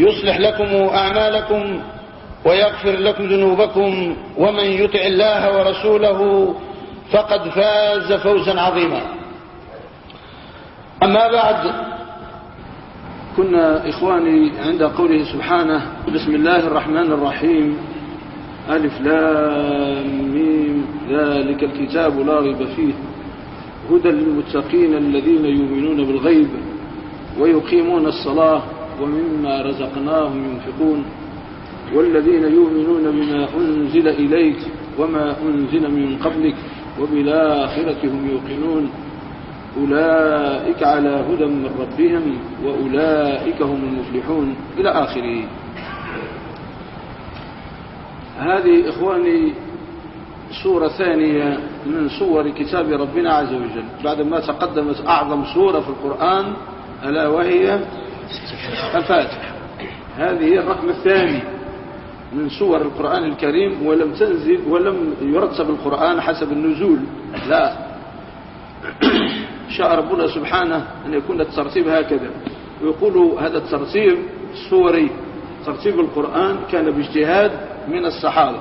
يصلح لكم أعمالكم ويغفر لكم ذنوبكم ومن يطع الله ورسوله فقد فاز فوزا عظيما. أما بعد كنا إخواني عند قوله سبحانه بسم الله الرحمن الرحيم. ألف لام ميم. ذلك الكتاب لا ريب فيه. هدى للمتقين الذين يؤمنون بالغيب ويقيمون الصلاة. ومما رزقناهم ينفقون والذين يؤمنون بما أنزل إليك وما أنزل من قبلك وبالآخرة هم يوقنون. أولئك على هدى من ربهم وأولئك هم المفلحون. إلى آخره. هذه إخواني سورة ثانية من صور كتاب ربنا عز وجل. بعدما تقدمت أعظم سورة في القرآن ألا وهي الفاتحة هذه الرقم الثاني من صور القرآن الكريم ولم تنزل ولم يرتب القرآن حسب النزول. لا. شاء ربنا سبحانه أن يكون الترتيب هكذا. ويقول هذا الترتيب السوري. ترتيب القرآن كان باجتهاد من الصحابة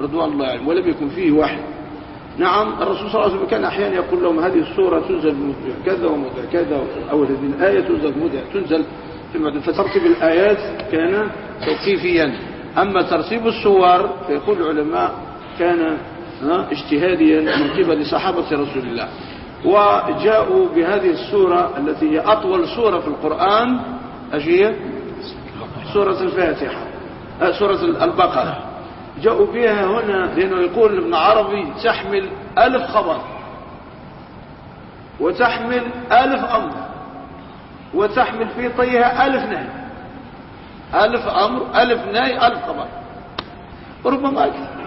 رضوان الله عليهم ولم يكن فيه واحد نعم الرسول صلى الله عليه وسلم كان أحيانا يقول لهم هذه السورة تنزل كذا وموضع كذا أو هذه الآية تنزل موضع تنزل. فترتيب الآيات كان توقيفيا. أما ترتيب السور فيقول العلماء كان اجتهاديا من قبل صحابة رسول الله. وجاءوا بهذه السورة التي هي أطول سورة في القرآن أجي سورة الفاتحة سورة البقرة. جاءوا بها هنا لأنه يقول ابن عربي تحمل ألف خبر وتحمل ألف أمر. وتحمل في طيها ألف نهي. ألف أمر ألف نهي ألف خبر. ربما أكثر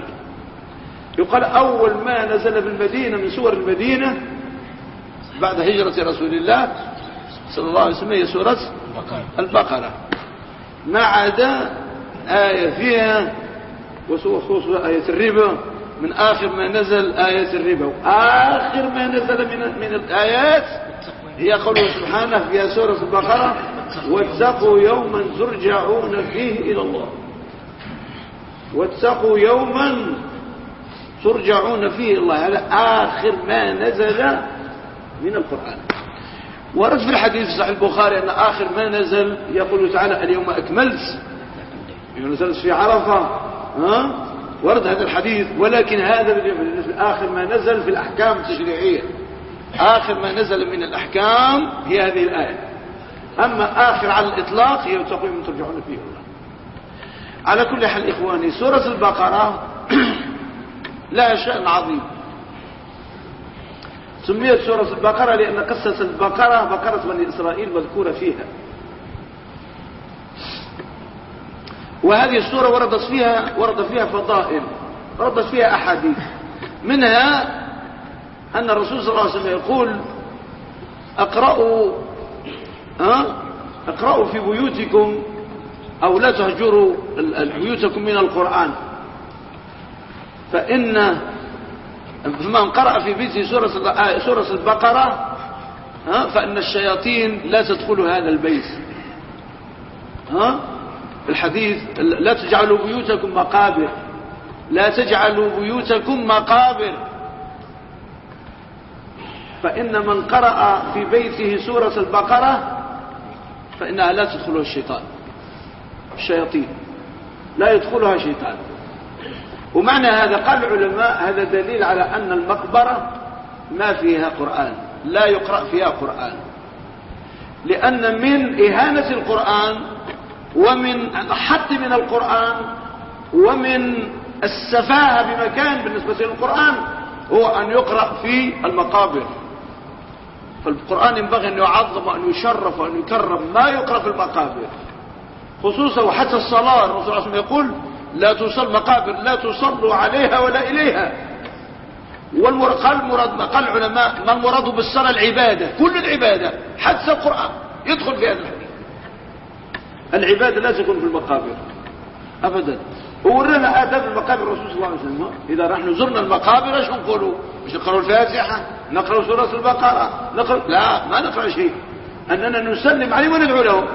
يقال أول ما نزل بالمدينة من سور المدينة بعد هجرة رسول الله صلى الله عليه وسلم هي سورة البقرة. ما عدا آية فيها وخصوص آية الربا. من آخر ما نزل آية الربا. وآخر ما نزل من, من الآيات هي قوله سبحانه في سورة البقرة واتقوا يوما ترجعون فيه إلى الله. واتقوا يوما ترجعون فيه الله. هذا آخر ما نزل من القرآن. ورد في الحديث صحيح البخاري أن آخر ما نزل يقول تعالى اليوم أكملت. نزلت في عرفة. ها؟ ورد هذا الحديث. ولكن هذا آخر ما نزل في الأحكام التشريعية. آخر ما نزل من الأحكام هي هذه الآية. أما آخر على الإطلاق هي تقويم ترجعون فيه. الله على كل حال إخواني سورة البقرة لها شأن عظيم. سميت سورة البقرة لأن قصة البقرة بقرة بني إسرائيل مذكورة فيها. وهذه السورة وردت فيها ورد فيها فضائل وردت فيها أحاديث. منها أن الرسول صلى الله عليه وسلم يقول أقرأوا ها أقرأوا في بيوتكم أو لا تهجروا بيوتكم من القرآن. فإن من قرأ في بيته سورة سورة البقرة ها فإن الشياطين لا تدخل هذا البيت. ها الحديث لا تجعلوا بيوتكم مقابر. لا تجعلوا بيوتكم مقابر. فإن من قرأ في بيته سورة البقرة فإنها لا تدخله الشيطان. الشياطين. لا يدخلها شيطان. ومعنى هذا قال العلماء هذا دليل على أن المقبرة ما فيها قرآن. لا يقرأ فيها قرآن. لأن من إهانة القرآن ومن الحط من القرآن ومن السفاهة بمكان بالنسبة للقرآن هو أن يقرأ في المقابر. فالقرآن ينبغي أن يعظم وأن يشرف وأن يكرم ما يقرأ في المقابر. خصوصا وحتى الصلاة الرسول صلى الله عليه وسلم يقول لا تصل مقابر لا تصلوا عليها ولا إليها. والمراد المراد قال العلماء ما المراد بالصلاة؟ العبادة كل العبادة حتى القرآن يدخل في هذا الحديث. العبادة لا تكون في المقابر أبدا. وورنا آداب المقابر الرسول صلى الله عليه وسلم. إذا نحن زرنا المقابر إيش نقولوا؟ مش نقرأ الفاتحة نقرأ سورة البقرة نقرأ لا ما نقرأ شيء. أننا نسلم عليه وندعو له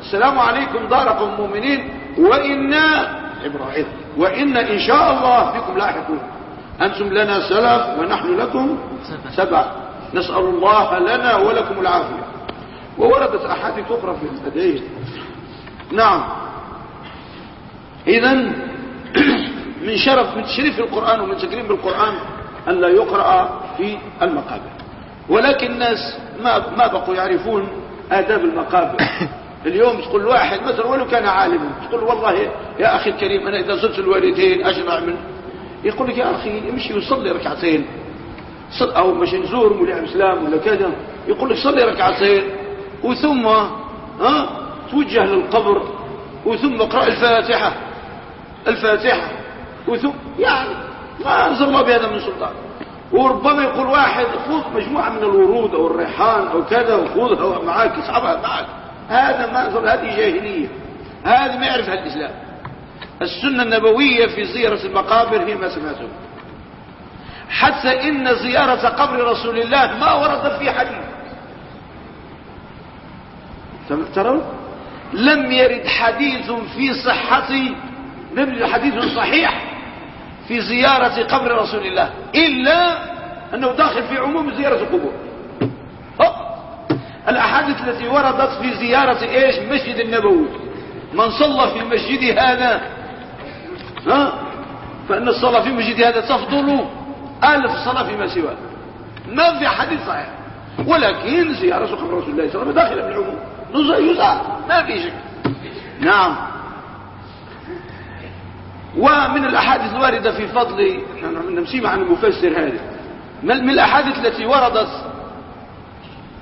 السلام عليكم داركم مؤمنين. وإنا إبراهيم. وإن إن شاء الله بكم لاحقون. أنتم لنا سلف ونحن لكم سبع. نسأل الله لنا ولكم العافية. ووردت أحاديث أخرى في الأدعية نعم. إذا من شرف من تشريف القرآن ومن تكريم القرآن أن لا يقرأ في المقابر. ولكن الناس ما ما بقوا يعرفون آداب المقابر. اليوم تقول واحد مثلا ولو كان عالما تقول والله يا أخي الكريم أنا إذا زرت الوالدين أجل أعمل يقول لك يا أخي امشي وصلي ركعتين. صل أو مش نزور مولي الإسلام ولا كذا يقول لك صلي ركعتين. وثم ها توجه للقبر. وثم اقرأ الفاتحة. الفاتحة. وثم يعني ما أنزل الله بهذا من سلطان. وربما يقول واحد خذ مجموعة من الورود أو الريحان أو كذا وخذها معاك اسحبها معاك هذا ما أنزل هذه جاهلية. هذا ما يعرفها الإسلام. السنة النبوية في زيارة المقابر هي ما سمعتم حتى إن زيارة قبر رسول الله ما ورد في حديث. ترون؟ لم يرد حديث في صحة لم يرد حديث صحيح. في زيارة قبر رسول الله إلا أنه داخل في عموم زيارة القبور. الأحاديث التي وردت في زيارة إيش؟ مسجد النبوي. من صلى في مسجد هذا ها؟ فإن الصلاة في مسجد هذا تفضل ألف صلاة فيما سواه. ما في حديث صحيح. ولكن زيارة قبر رسول الله صلى الله عليه وسلم داخلة في العموم. يزار. ما في شك. نعم. ومن الأحاديث الواردة في فضل نمشي عن المفسر هذا. من الأحاديث التي وردت؟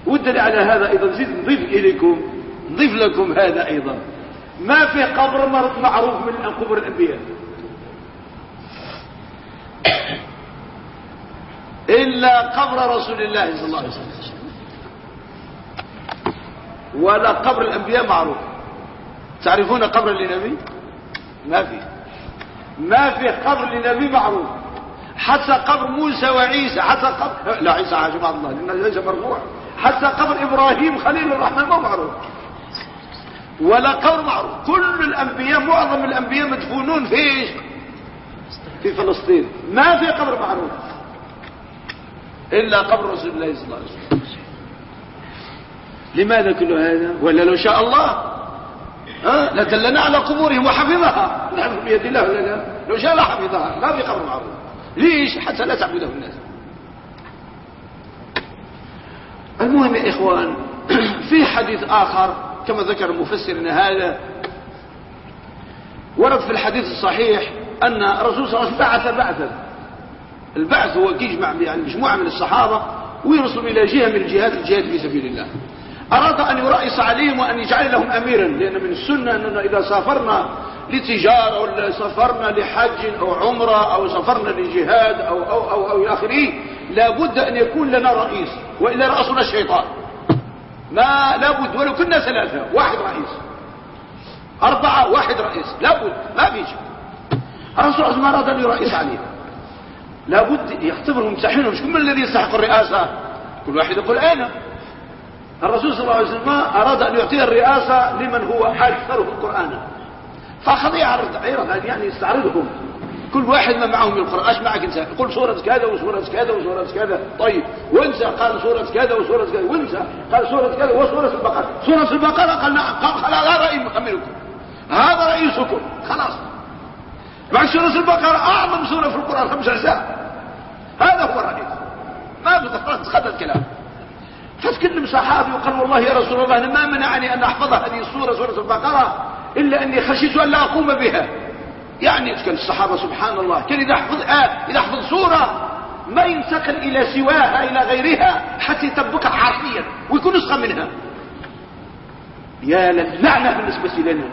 ودني على هذا أيضا زيد نضيف إليكم نضيف لكم هذا أيضا. ما في قبر معروف من قبور الأنبياء؟ إلا قبر رسول الله صلى الله عليه وسلم. ولا قبر الأنبياء معروف. تعرفون قبر لنبي ما في. ما في قبر لنبي معروف. حتى قبر موسى وعيسى حتى قبر لا عيسى عجب الله لأنه ليس مرفوع حتى قبر إبراهيم خليل الرحمن ما معروف. ولا قبر معروف. كل الأنبياء معظم الأنبياء مدفونون في إيش؟ في فلسطين. ما في قبر معروف. إلا قبر رسول الله صلى الله عليه وسلم. لماذا كل هذا؟ ولا لو شاء الله ها؟ لدلنا على قبورهم وحفظها. نعم بيد الله لا لو شاء الله حفظها. ما في قبر معروف. ليش؟ حتى لا تعبده الناس. المهم يا إخوان في حديث آخر كما ذكر المفسر ان هذا ورد في الحديث الصحيح أن الرسول صلى الله عليه وسلم بعث بعثا. البعث هو يجمع يعني مجموعة من الصحابة ويرسل إلى جهة من الجهات الجهاد في سبيل الله. أراد أن يرأس عليهم وأن يجعل لهم أميرا لأن من السنة أننا إذا سافرنا لتجارة أو سافرنا لحج أو عمرة أو سافرنا لجهاد أو, أو, أو, أو آخره لابد أن يكون لنا رئيس وإلا رأسنا الشيطان. ما لابد ولو كنا ثلاثة واحد رئيس. أربعة واحد رئيس. لابد ما فيش الرسول وسلم أراد أن يرئيس عليهم. لابد يختبرهم يمتحنهم. مش كل الذي يستحق الرئاسة؟ كل واحد يقول أنا. الرسول صلى الله عليه وسلم أراد أن يعطي الرئاسة لمن هو أكثرهم قرآنا فأخذ يعرض عرض يعني يستعرضهم. كل واحد ما معه من القرآن. إيش معك أنت؟ يقول سورة كذا وسورة كذا وسورة كذا. طيب وانت قال سورة كذا وسورة كذا. وانت قال سورة كذا وسورة البقرة. سورة البقرة؟ قال نعم. قال هذا رأي محملكم هذا رئيسكم. خلاص. مع سورة البقرة أعظم سورة في القرآن خمس أجزاء. هذا هو الرئيس ما بتخذ الكلام. فتكلم صحابي وقال والله يا رسول الله أنا ما منعني أن أحفظ هذه السورة سورة البقرة إلا أني خشيت أن لا أقوم بها. يعني كان الصحابة؟ سبحان الله. كان إذا أحفظ آه إذا أحفظ سورة ما ينتقل إلى سواها إلى غيرها حتى يطبقها حرفيا ويكون نسخة منها. يا للعنة بالنسبة لنا.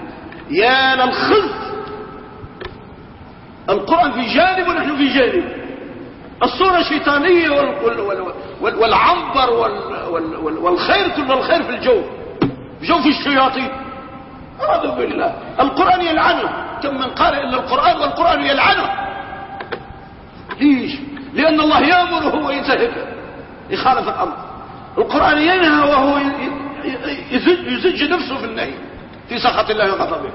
يا للخز. القرآن في جانب ونحن في جانب. الصورة شيطانية والعنبر والخير كل الخير في الجو. في جو في الشياطين. أعوذ بالله. القرآن يلعنه. كم من قال إلا القرآن والقرآن يلعنه. ليش؟ لأن الله يأمره وينتهك يخالف الأمر. القرآن ينهى وهو يزج نفسه في النهي. في سخط الله وغضبه.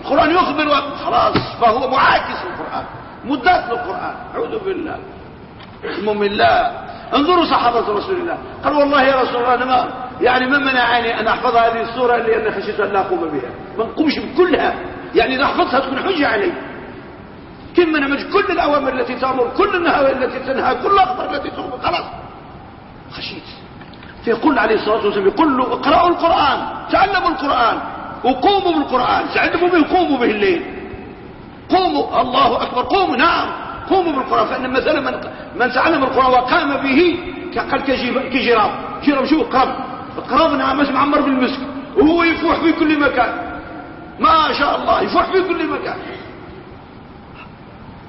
القرآن يخبر خلاص فهو معاكس للقرآن. مدات للقرآن أعوذ بالله. الله انظروا صحابة رسول الله. قال والله يا رسول الله أنا ما يعني ما منعني أن أحفظ هذه السورة لأن خشيت أن لا أقوم بها. ما نقومش بكلها. يعني إذا أحفظها تكون حجة علي. كما نمج كل الأوامر التي تأمر كل النهاية التي تنهى كل الأخبار التي تخبر خلاص. خشيت. فيقول عليه الصلاة والسلام يقول له اقرأوا القرآن. تعلموا القرآن. وقوموا بالقرآن. تعلموا به قوموا به الليل. قوموا. الله أكبر. قوموا. نعم. قوموا بالقرآن فإن مثلا من, من تعلم القرآن وقام به قال كجراب جراب شو؟ قرب القراب نعم معمر بالمسك. وهو يفوح في كل مكان. ما شاء الله يفوح في كل مكان.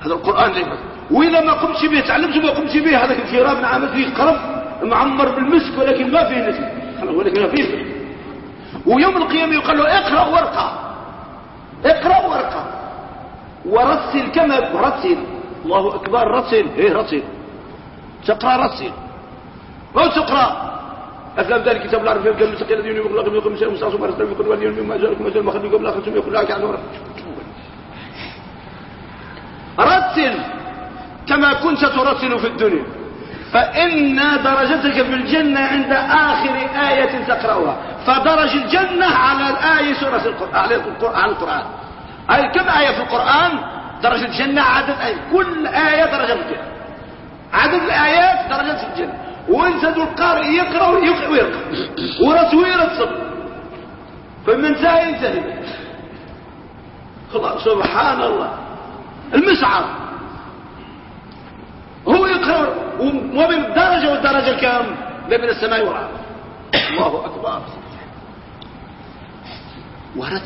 هذا القرآن ليه وإذا ما قمت به تعلمت ما قمت به هذا الجراب نعم فيه قرب معمر بالمسك ولكن ما فيه نسك ولكن ما فيه ويوم القيامة يقال له اقرأ وارقى اقرأ وارقى ورسل كما رسل الله أكبر رسل إيه رسل تقرأ رسل ما تقرأ أفلام ذلك كتاب الله رفيق قال مسك الذين يقول لكم يقول مسك مستعصم ورسل يقول واليوم مما جاءكم مثل ما خلوا قبل يقول لك عنه رسل كما كنت ترسل في الدنيا فإن درجتك في الجنة عند آخر آية تقرأها فدرج الجنة على الآية سورة القرآن على القرآن أي كم آية في القرآن درجة الجنة عدد آية كل آية درجة الجنة عدد الآيات درجة الجنة وانت ذو القارئ يقرأ ويقرأ ويقرأ. ورسوير الصبر فمن انتهى ينتهي؟ خلاص سبحان الله. المسعر هو يقرأ. ومن درجة والدرجة الكام بين السماء والأرض. الله أكبر. ورد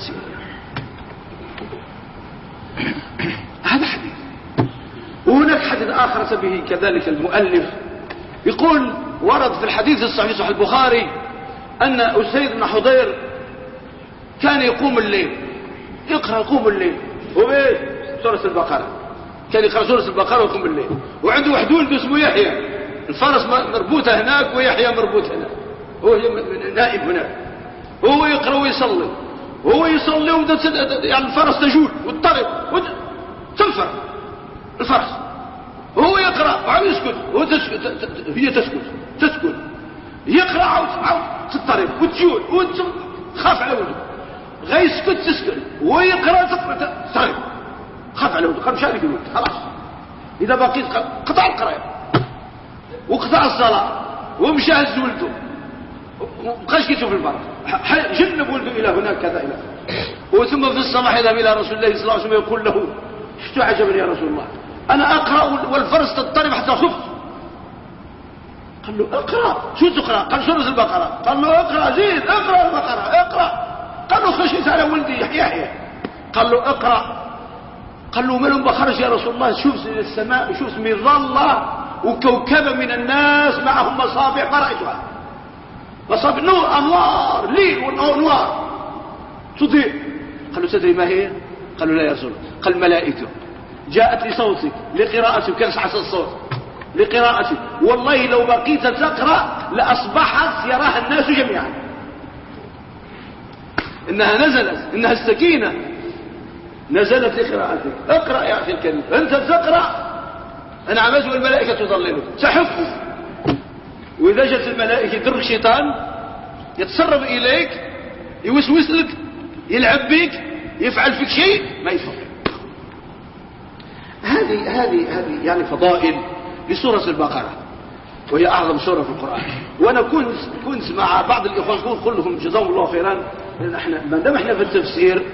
هذا حديث. وهناك حديث آخر به كذلك المؤلف. يقول ورد في الحديث الصحيح صحيح البخاري أن أسيد بن حضير كان يقوم الليل. يقرأ يقوم الليل. وبيه سورة البقرة. كان يقرأ سورة البقرة ويقوم الليل وعنده واحد ولد اسمه يحيى. الفرس مربوطة هناك ويحيى مربوط هناك. هو نائب هناك. هو يقرأ ويصلي. وهو يصلي يعني الفرس تجول وتضطرب تنفر الفرس. وهو يقرأ وعم يسكت. هو تسكت هي تسكت. تسكت. يقرأ عاود عاود تضطرب. وتجول. وتخاف على ولده. غير يسكت تسكت. ويقرأ تضطرب خاف على قال مش عارف الولد. خلاص. إذا بقيت قطع القراءة وقطع الصلاة. ومشى هز ولده وبقاش كيتشوف البرد جنب ولده إلى هناك كذا إلى وثم في الصباح يذهب إلى رسول الله صلى الله عليه وسلم يقول له شتو عجبا يا رسول الله؟ أنا أقرأ والفرس تضطرب حتى خفت قال له اقرأ. شو تقرأ؟ قال سورة البقرة. قال له اقرأ زيد اقرأ البقرة اقرأ. قال له خشيت على ولدي يحيى قال له اقرأ. قال له من بخرج يا رسول الله؟ شوف السماء وشوف مظلة وكوكبة من الناس معهم مصابيح ما رأيتها مصابيح نور أنوار ليل وأنوار تضيء. قال له تدري ما هي؟ قال له لا يا رسول الله. قال ملائكة جاءت لصوتك لقراءتك كان حسن الصوت؟ لقراءتك. والله لو بقيت تقرأ لأصبحت يراها الناس جميعا. إنها نزلت إنها السكينة. نزلت لقراءتك. اقرأ يا أخي الكريم. أنت تقرأ. أنا عملت والملائكة تظللك تحف وإذا جت الملائكة يدرك شيطان يتسرب إليك يوسوس لك يلعب بك يفعل فيك شيء ما يفعل هذه هذه هذه يعني فضائل لسورة البقرة وهي أعظم سورة في القرآن. وأنا كنت كنت مع بعض الإخوان كنت لهم جزاهم الله خيرا إحنا ما دام إحنا في التفسير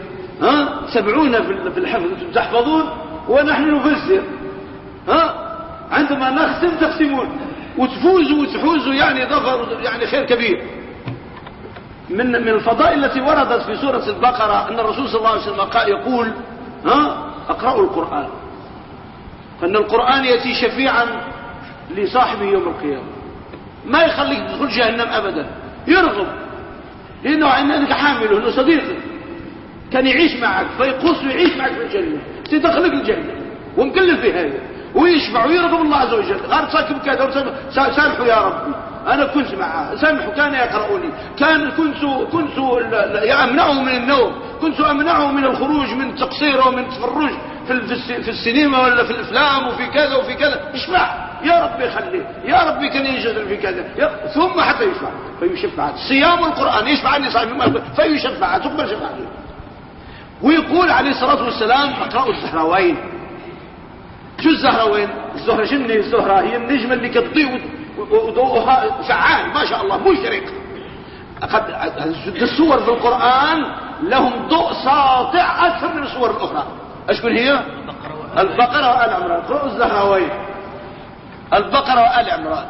ها سبعونا في الحفظ تحفظون ونحن نفسر ها عندما نختم تختمون. وتفوزوا وتحوزوا يعني ظفر يعني خير كبير. من من الفضائل التي وردت في سورة البقرة أن الرسول صلى الله عليه وسلم قال يقول ها؟ اقرأوا القرآن. فإن القرآن يأتي شفيعا لصاحبه يوم القيامة. ما يخليك تدخل جهنم أبدا. يرغب. لأنه عندك حامله أنه صديقك كان يعيش معك فيقص ويعيش معك في الجنة. تدخلك الجنة. ومكلف في هذا ويشبع ويرغب الله عز وجل. غير تركب كذا سامحوا يا ربي. أنا كنت معه سامحوا كان يقرؤني كان كنت كنت امنعه من النوم كنت امنعه من الخروج من التقصير ومن التفرج في السينما ولا في الأفلام وفي كذا وفي كذا. اشفع يا ربي خليه. يا ربي كان ينجز في كذا. ثم حتى يشفع فيشفع صيام القرآن يشفع عني صاحب فيشفع تقبل شفاعته ويقول عليه الصلاة والسلام اقرأوا الزهراوين. شو الزهراوين؟ الزهرة شنو؟ الزهرة هي النجمة اللي كتضيء وضوءها فعال ما شاء الله مشرق. قد السور في القرآن لهم ضوء ساطع أكثر من السور الأخرى. أشكون هي؟ البقرة وآل عمران. قرأوا الزهراوين. البقرة وآل عمران.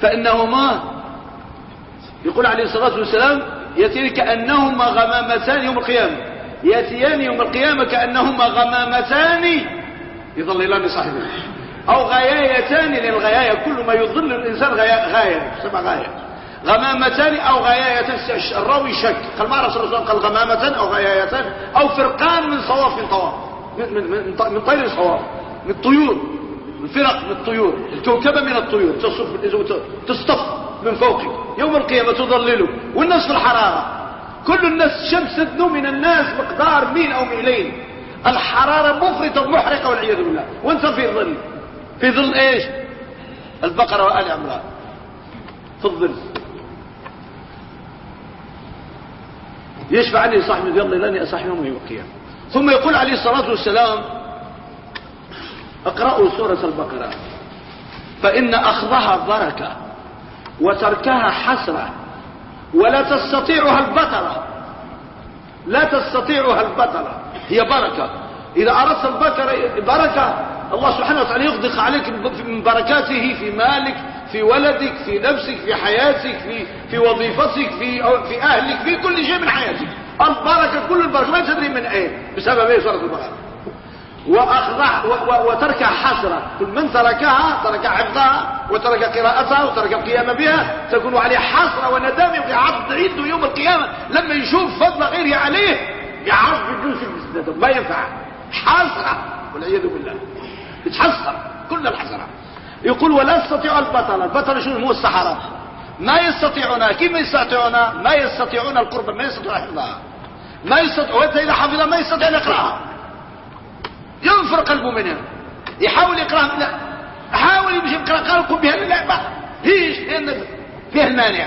فإنهما يقول عليه الصلاة والسلام يأتي كأنهما غمامتان يوم القيامة. يأتيان يوم القيامة كأنهما غمامتان. يظللان صاحبه أو غايتان للغاية كل ما يضل الإنسان غاية, غاية غاية غمامتان أو غايتان الراوي شك. قال ما رسول الله قال غمامتان أو غايتان أو فرقان من صواف من طواف. من, من, من, من طير صواف من الطيور. الفرق من الطيور. الكوكبة من الطيور. تصف تصطف من فوقك. يوم القيامة تضلله والناس في الحرارة. كل الناس شمس تدنو من الناس مقدار ميل أو ميلين. الحرارة مفرطة محرقة والعياذ بالله. وانت في الظل. في ظل إيش؟ البقرة وآل عمران. في الظل. يشفع عليه صاحب يلا لأني أصاحب يوم القيامة. ثم يقول عليه الصلاة والسلام اقرأوا سورة البقرة. فإن أخذها بركة وتركها حسرة ولا تستطيعها البطلة. لا تستطيعها البطلة. هي بركة. إذا أردت البقرة بركة الله سبحانه وتعالى يغدق عليك من بركاته في مالك في ولدك في نفسك في حياتك في في وظيفتك في في أهلك في كل شيء من حياتك. البركة كل البركة ما تدري من أين. بسبب إيه سورة البقرة؟ وأخضع وترك حسرة. كل من تركها ترك حفظها وترك قراءتها وترك القيام بها تكون عليه حسرة وندامه ويعض عنده يوم القيامة. لما يشوف فضل غيره عليه يعرف بدون ما ينفع. حسرة. والعياذ بالله. يتحسر كل الحسرة يقول ولا يستطيع البطل البطل شنو؟ هو السحرة. ما يستطيعون كيف يستطيعون ما يستطيعون القرب ما يستطيعون حفظها ما يستطيع إذا حفظها ما يستطيع يقرأها. ينفر قلبه منها يحاول يقرأها لا. حاول يمشي يقرأ قلبه بها اللعبة. هيش لأن فيها المانع.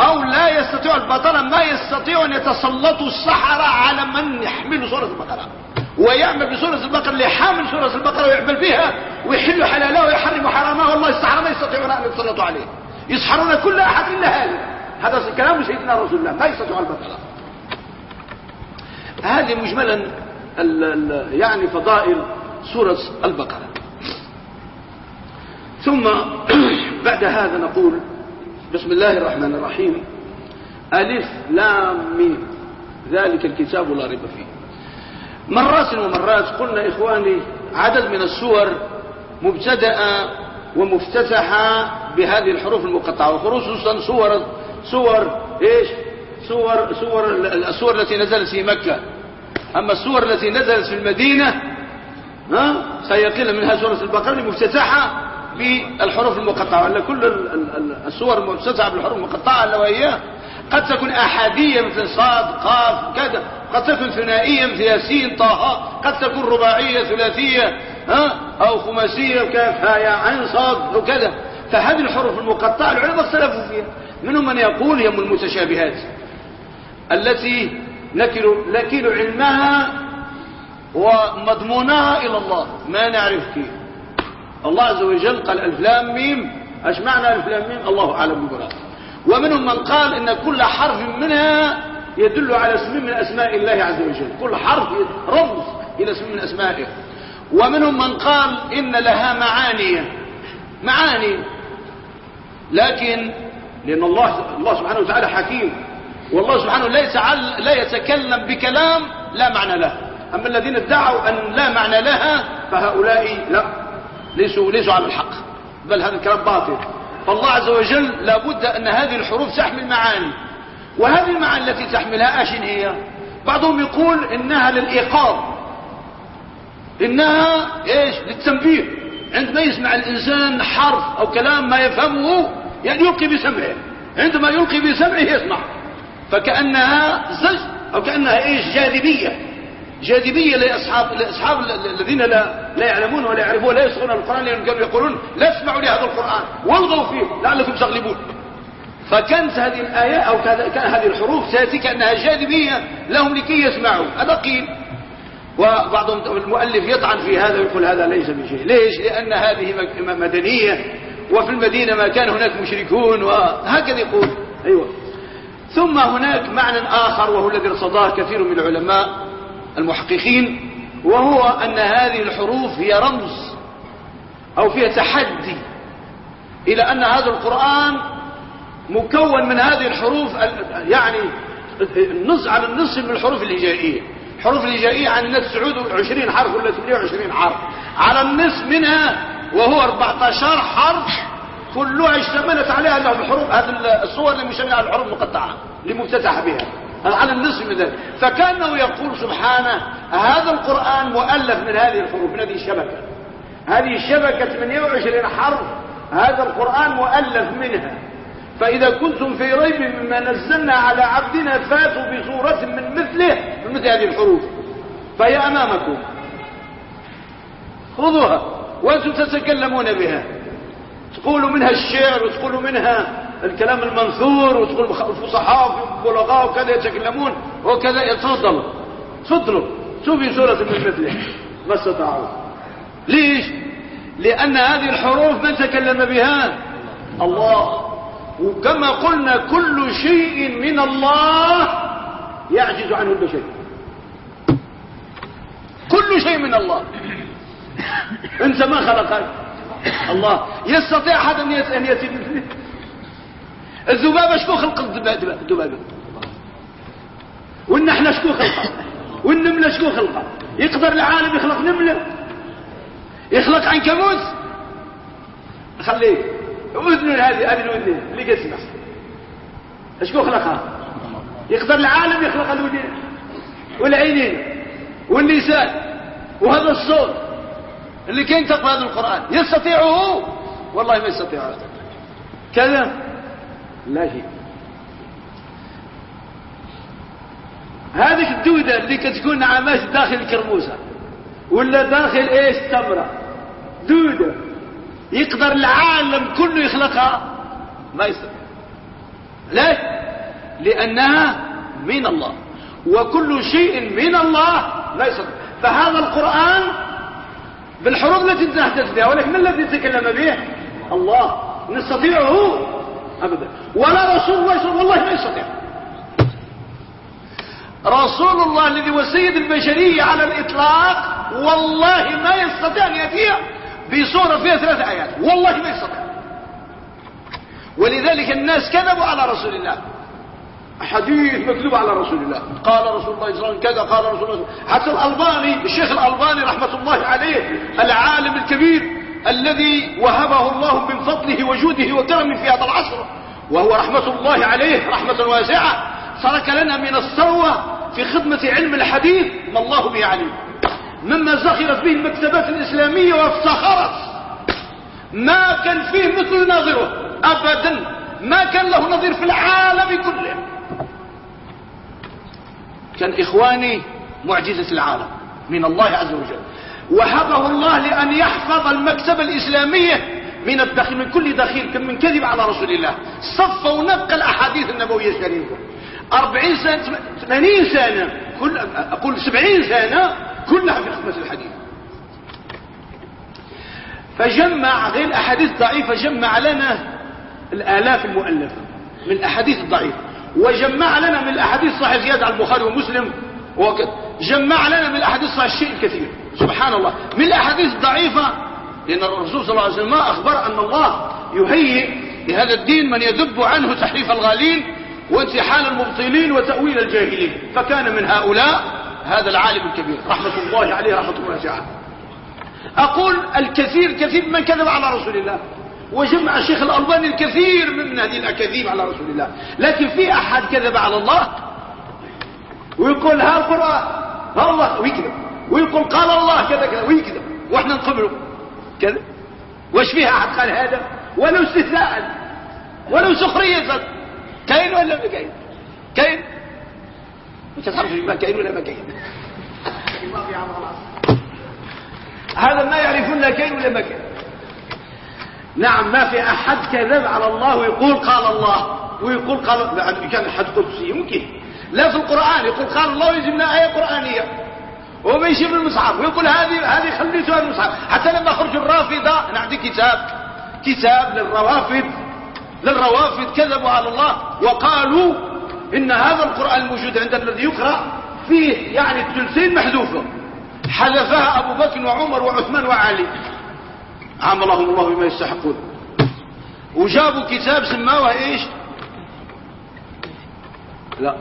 أو لا يستطيع البطل ما يستطيع أن يتسلطوا السحرة على من يحمل سورة البقرة. ويعمل بسورة البقرة اللي حامل سورة البقرة ويعمل فيها ويحل حلاله ويحرم حرامه والله السحرة ما يستطيعون أن يتسلطوا عليه. يسحرون كل أحد إلا هذا. هذا كلام سيدنا رسول الله ما يستطيع البقرة هذه مجملا ال ال يعني فضائل سورة البقرة. ثم بعد هذا نقول بسم الله الرحمن الرحيم. ألف لام ميم. ذلك الكتاب لا ريب فيه. مرات ومرات قلنا إخواني عدد من السور مبتدأة ومفتتحة بهذه الحروف المقطعة وخصوصا صور صور إيش؟ صور صور السور التي نزلت في مكة. أما السور التي نزلت في المدينة ها؟ سيقل منها سورة البقرة مفتتحة بالحروف المقطعة ولا كل السور المفتتحة بالحروف المقطعة اللي وهي قد تكون أحادية مثل صاد قاف كذا. قد تكون ثنائية مثل ياسين طه. قد تكون رباعية ثلاثية ها؟ أو خماسية كاف ها يا عين صاد وكذا. فهذه الحروف المقطعة العلماء اختلفوا فيها. منهم من يقول هي من المتشابهات. التي نكل, نكل علمها ومضمونها إلى الله. ما نعرف كيف. الله عز وجل قال ألف لام ميم. إيش معنى ألف لام ميم؟ الله أعلم بمراد ومنهم من قال إن كل حرف منها يدل على اسم من أسماء الله عز وجل. كل حرف رمز إلى اسم من أسمائه. ومنهم من قال إن لها معاني. معاني. لكن لأن الله الله سبحانه وتعالى حكيم. والله سبحانه ليس لا يتكلم بكلام لا معنى له. أما الذين ادعوا أن لا معنى لها فهؤلاء لا. ليسوا, ليسوا على الحق. بل هذا الكلام باطل. فالله عز وجل لابد أن هذه الحروف تحمل معاني. وهذه المعاني التي تحملها أشن هي؟ بعضهم يقول إنها للإيقاظ. إنها إيش؟ للتنبيه. عندما يسمع الإنسان حرف أو كلام ما يفهمه يعني يلقي بسمعه. عندما يلقي بسمعه يسمع. فكأنها زج أو كأنها إيش؟ جاذبية. جاذبية لأصحاب, لأصحاب الذين لا, لا يعلمون ولا يعرفون ولا يسخون القرآن لأنهم كانوا يقولون لا اسمعوا لهذا القرآن والغوا فيه لعلكم تغلبون. فكانت هذه الآية أو كان هذه الحروف تأتي كأنها جاذبية لهم لكي يسمعوا. هذا قيل. وبعضهم المؤلف يطعن في هذا ويقول هذا ليس بشيء ليش؟ لأن هذه مدنية وفي المدينة ما كان هناك مشركون وهكذا يقول. أيوة. ثم هناك معنى آخر وهو الذي رصداه كثير من العلماء. المحققين وهو أن هذه الحروف هي رمز أو فيها تحدي إلى أن هذا القرآن مكون من هذه الحروف يعني النص على النصف من الحروف الهجائية. الحروف الهجائية عن الناس 29 حرف ولا 28 حرف. على النصف منها وهو 14 حرف كلها اشتملت عليها انه الحروف هذه الصور اللي مشتمله على الحروف المقطعة اللي مفتتح بها. على النصف من ذلك. فكأنه يقول سبحانه هذا القرآن مؤلف من هذه الحروف من هذه الشبكة. هذه الشبكة 28 حرف هذا القرآن مؤلف منها. فإذا كنتم في ريب مما نزلنا على عبدنا فاتوا بصورة من مثله من مثل هذه الحروف. فهي أمامكم. خذوها وأنتم تتكلمون بها. تقولوا منها الشعر وتقولوا منها الكلام المنثور وتقولوا الفصحاء والبلغاء وكذا يتكلمون وكذا يتفضلوا تفضلوا. شوفي سورة من مثله ما استطاعوا. ليش؟ لأن هذه الحروف من تكلم بها الله. وكما قلنا كل شيء من الله يعجز عنه البشر. كل شيء من الله. انت ما خلقك. الله. يستطيع أحد أن يأتي الذبابه شكون خلق الذبابه والنحله شكون خلقها والنمله شكون خلقها يقدر العالم يخلق نملة؟ يخلق عنكبوت؟ خليه. أذن هذه هذه الأذن. اللي تسمع شكون خلقها؟ يقدر العالم يخلق الاذنين والعينين واللسان وهذا الصوت. اللي تقرأ هذا القرآن. يستطيعه؟ والله ما يستطيعه كذا. لا شيء. هذه الدودة اللي كتكون نعمات داخل الكرموسة ولا داخل إيش؟ تمرة. دودة. يقدر العالم كله يخلقها. ما يستطيع ليش؟ لأنها من الله. وكل شيء من الله لا يستطيع فهذا القرآن بالحروف التي تحدث بها ولكن من الذي تكلم به؟ الله. نستطيعه أبدا. ولا رسول الله صلى الله ما يستطيع. رسول الله الذي هو سيد البشرية على الإطلاق والله ما يستطيع أن يأتي بصورة فيها ثلاث آيات. والله ما يستطيع. ولذلك الناس كذبوا على رسول الله. حديث مكذوب على رسول الله. قال رسول الله صلى الله عليه وسلم كذا قال رسول الله حتى الألباني الشيخ الألباني رحمة الله عليه العالم الكبير الذي وهبه الله من فضله وجوده وكرمه في هذا العصر وهو رحمة الله عليه رحمة واسعة ترك لنا من الثروة في خدمة علم الحديث ما الله به عليم. مما زخرت به المكتبات الإسلامية وافتخرت. ما كان فيه مثل ناظره أبدا. ما كان له نظير في العالم كله. كان إخواني معجزة العالم من الله عز وجل. وهبه الله لأن يحفظ المكتبة الإسلامية من الدخيل من كل دخيل من كذب على رسول الله. صف ونقى الأحاديث النبوية الشريفة أربعين سنة ثمانين سنة كل أقول سبعين سنة كلها في خدمة الحديث. فجمع غير الأحاديث الضعيفة جمع لنا الآلاف المؤلفة من الأحاديث الضعيفة. وجمع لنا من الأحاديث صحيح زيادة على البخاري ومسلم وكذا. جمع لنا من الأحاديث صحيح الشيء الكثير سبحان الله. من الأحاديث الضعيفة لأن الرسول صلى الله عليه وسلم ما أخبر أن الله يهيئ لهذا الدين من يذب عنه تحريف الغالين وانتحال المبطلين وتأويل الجاهلين. فكان من هؤلاء هذا العالم الكبير. رحمة الله عليه رحمة واسعة أقول الكثير كثير من كذب على رسول الله. وجمع الشيخ الألباني الكثير من هذه الأكاذيب على رسول الله. لكن في أحد كذب على الله؟ ويقول ها القرآن ها الله ويكذب. ويقول قال الله كذا كذا ويكذب وإحنا نقبله. كذا. واش فيها أحد قال هذا؟ ولو استثناء. ولو سخرية. كاين ولا ما كاين؟ كاين. مش تعرف ما كاين ولا ما كاين. هذا ما يعرفون لا كاين ولا ما كاين. نعم ما في أحد كذب على الله ويقول قال الله. ويقول قال كان حد قدسي يمكن لا في القرآن يقول قال الله يجيب لنا آية قرآنية. وما يجيب المصحف ويقول هذه هذه خليتها المصحف. حتى لما خرجوا الرافضة أنا عندي كتاب كتاب للروافض للروافض كذبوا على الله وقالوا إن هذا القرآن الموجود عندنا الذي يقرأ فيه يعني الثلثين محذوفة. حذفها أبو بكر وعمر وعثمان وعلي. عاملهم الله بما يستحقون. وجابوا كتاب سماوه إيش؟ لا.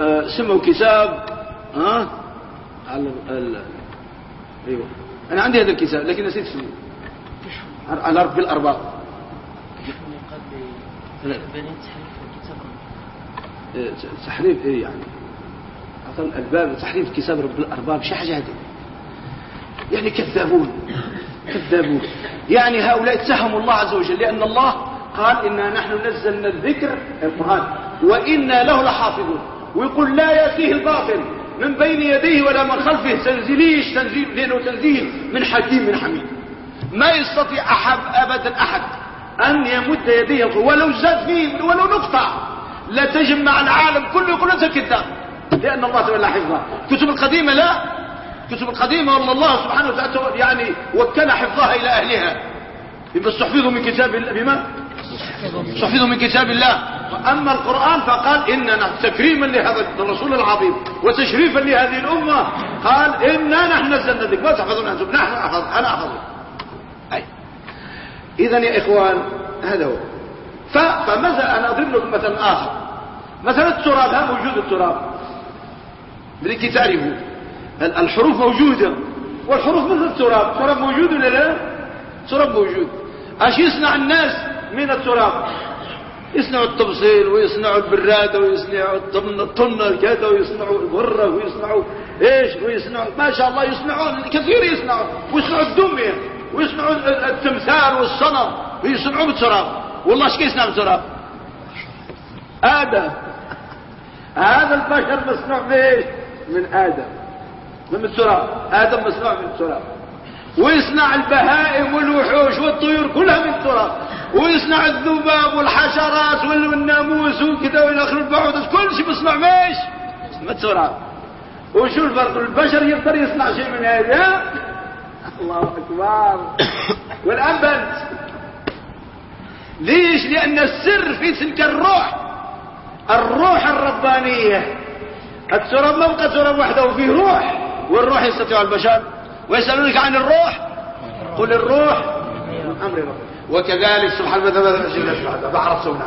آه سموا كتاب ها؟ على ال... أيوه. أنا عندي هذا الكتاب لكن نسيت اسمه على رب الأرباب. تحريف إيه يعني. أصلا الباب تحريف كتاب رب الأرباب. شي حاجة هذه. يعني كذابون. كذابون. يعني هؤلاء اتهموا الله عز وجل لأن الله قال إنا نحن نزلنا الذكر القرآن وإنا له لحافظون. ويقول لا يأتيه الباطل. من بين يديه ولا من خلفه. تنزيليش تنزيل لأنه تنزيل من حكيم من حميد. ما يستطيع أحد ابدا أحد أن يمد يديه ولو زاد فيه ولو نقطة لا تجمع العالم كله يقول انت كذاب لأن الله تولى حفظها الكتب القديمة لا. الكتب القديمة والله الله سبحانه وتعالى يعني وكل حفظها إلى أهلها. بما استحفظوا من كتاب بما؟ استحفظوا من كتاب الله واما القرآن فقال إننا تكريما لهذا الرسول العظيم وتشريفا لهذه الأمة. قال إنا نحن نزلنا الذكر. ما تحفظون أنتم. نحن احفظ أنا احفظ أي. اذا يا إخوان هذا هو. فماذا أنا أضرب لكم مثلا آخر؟ مثلا التراب. ها موجود التراب. بدك تعرفوا الحروف موجودة. والحروف مثل التراب. التراب موجود ولا لا؟ التراب موجود. اش يصنع الناس؟ من التراب؟ يصنعوا التبصيل ويصنعوا البرادة ويصنعوا الطنة كذا ويصنعوا الغرة ويصنعوا إيش؟ ويصنعوا ما شاء الله يصنعون كثير يصنعوا. ويصنعوا الدمية ويصنعوا التمثال والصنم ويصنعوا بالتراب. والله إيش يصنع بالتراب؟ آدم. هذا البشر مصنوع بايش من آدم. من التراب. آدم مصنوع من التراب. ويصنع البهائم والوحوش والطيور كلها من التراب. ويصنع الذباب والحشرات والناموس وكذا والى اخره البعوض. كل شيء مصنوع بايش من التراب وشو الفرق؟ البشر يقدر يصنع شيء من هذا. الله أكبر. والآن بنت. ليش؟ لأن السر في تلك الروح الروح الربانية. التراب ما بقى تراب وحده وفيه روح والروح يستطيع البشر. ويسألونك عن الروح؟ قل الروح. من أمر ربك. وكذلك سبحانه وتعالى بعرف سونا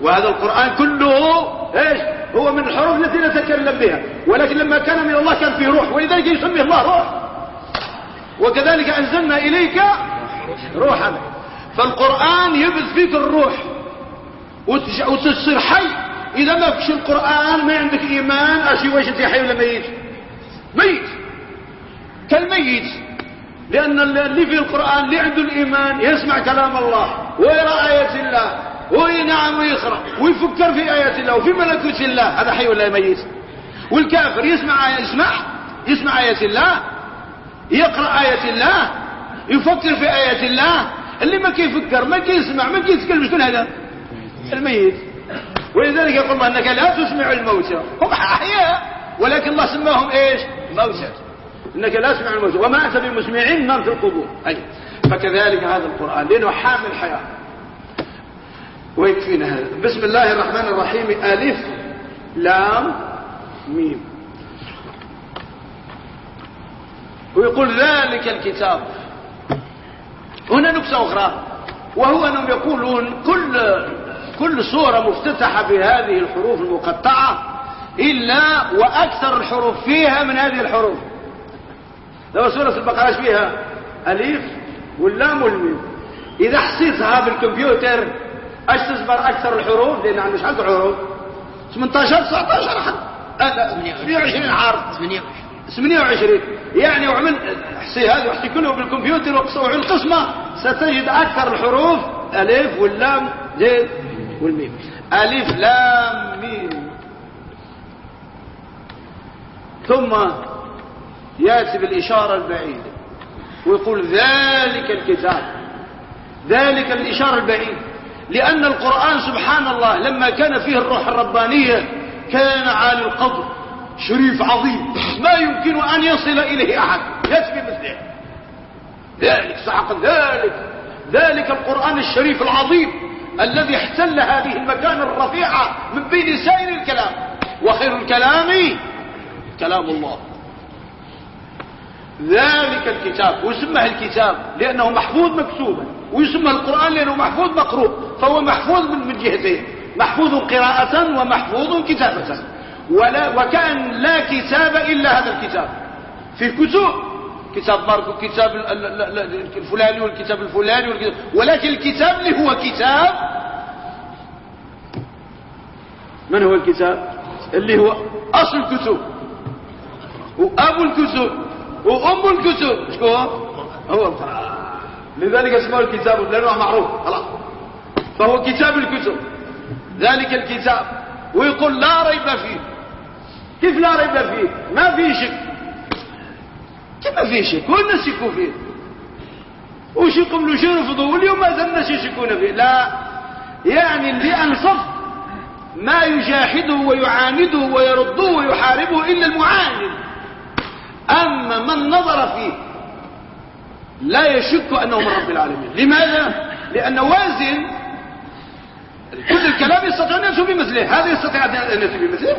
وهذا القرآن كله إيش؟ هو من الحروف التي نتكلم بها. ولكن لما كان من الله كان فيه روح ولذلك يسميه الله روح. وكذلك أنزلنا إليك روحا فالقرآن يبث فيك الروح. وتصير حي. إذا ما فيش القرآن ما عندك إيمان أشي واش أنت حي ولا ميت؟ ميت. كالميت. لأن اللي في القرآن اللي عنده الإيمان يسمع كلام الله ويرى آيات الله وينعم ويقرأ ويفكر في آيات الله وفي ملكوت الله. هذا حي ولا ميت؟ والكافر يسمع آيات يسمع؟ يسمع آيات الله يقرأ آيات الله يفكر في آيات الله. اللي ما كيفكر ما كيسمع ما كيتكلم شكون هذا؟ الميت. ولذلك يقول الله إنك لا تسمع الموتى. هم أحياء ولكن الله سماهم إيش؟ موتى. إنك لا تسمع الموتى وما انت بمسمع من في القبور. اي فكذلك هذا القرآن. لأنه حامل حياه ويكفينا هذا. بسم الله الرحمن الرحيم. ألف لام ميم. ويقول ذلك الكتاب. هنا نكسة أخرى. وهو أنهم يقولون كل كل سورة مفتتحة بهذه الحروف المقطعة إلا وأكثر الحروف فيها من هذه الحروف. لو سورة البقرة فيها أليف واللام والميم إذا حسيتها بالكمبيوتر أش تصبر أكثر الحروف لأن عندنا شحال حروف؟ 18 19 حرف 28 حرف 28 يعني وعمل احصي هذه واحصي كله بالكمبيوتر وعمل قسمة ستجد أكثر الحروف. ألف واللام زين. والميم. ألف لام ميم. ثم يأتي بالإشارة البعيدة ويقول ذلك الكتاب ذلك الإشارة البعيدة لأن القرآن سبحان الله لما كان فيه الروح الربانية كان عالي القدر شريف عظيم ما يمكن أن يصل إليه أحد يسمي مثله ذلك صحق ذلك ذلك القرآن الشريف العظيم الذي احتل هذه المكان الرفيعة من بين سائر الكلام. وخير الكلام كلام الله. ذلك الكتاب ويسمى الكتاب لأنه محفوظ مكتوبا ويسمى القرآن لأنه محفوظ مقروء فهو محفوظ من جهتين محفوظ قراءة ومحفوظ كتابة. ولا وكأن لا كتاب إلا هذا الكتاب. في كتب كتاب ماركو كتاب الفلاني والكتاب الفلاني والكتاب ولكن الكتاب اللي هو كتاب من هو الكتاب؟ اللي هو أصل الكتب. وأبو الكتب. وأم الكتب شكو هو القرآن لذلك اسمه الكتاب لأنه معروف. خلاص. فهو كتاب الكتب ذلك الكتاب ويقول لا ريب فيه. كيف لا ريب فيه؟ ما في شك. كيف ما في شك؟ والناس يشكوا فيه؟ وش يقبلوا شو يرفضوا واليوم ما زال الناس يشكون فيه. لا. يعني اللي أنصف ما يجاحده ويعانده ويرده ويحاربه إلا المعاند. أما من نظر فيه لا يشك أنه من رب العالمين. لماذا؟ لأن وازن كل الكلام يستطيع أن ياتوا بمثله. هذا يستطيع أن ياتوا بمثله.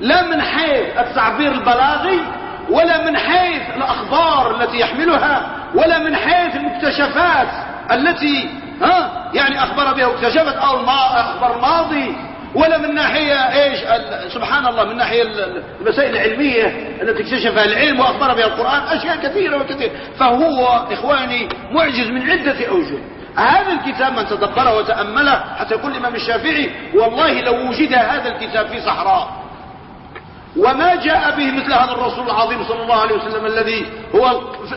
لا من حيث التعبير البلاغي ولا من حيث الأخبار التي يحملها ولا من حيث المكتشفات التي ها يعني أخبر بها واكتشفت أو أخبار الماضي ولا من ناحية إيش؟ سبحان الله من ناحية المسائل العلمية التي اكتشفها العلم وأخبر بها القرآن أشياء كثيرة وكثيرة. فهو إخواني معجز من عدة أوجه. هذا الكتاب من تدبره وتأمله حتى يقول الإمام الشافعي والله لو وجد هذا الكتاب في صحراء وما جاء به مثل هذا الرسول العظيم صلى الله عليه وسلم الذي هو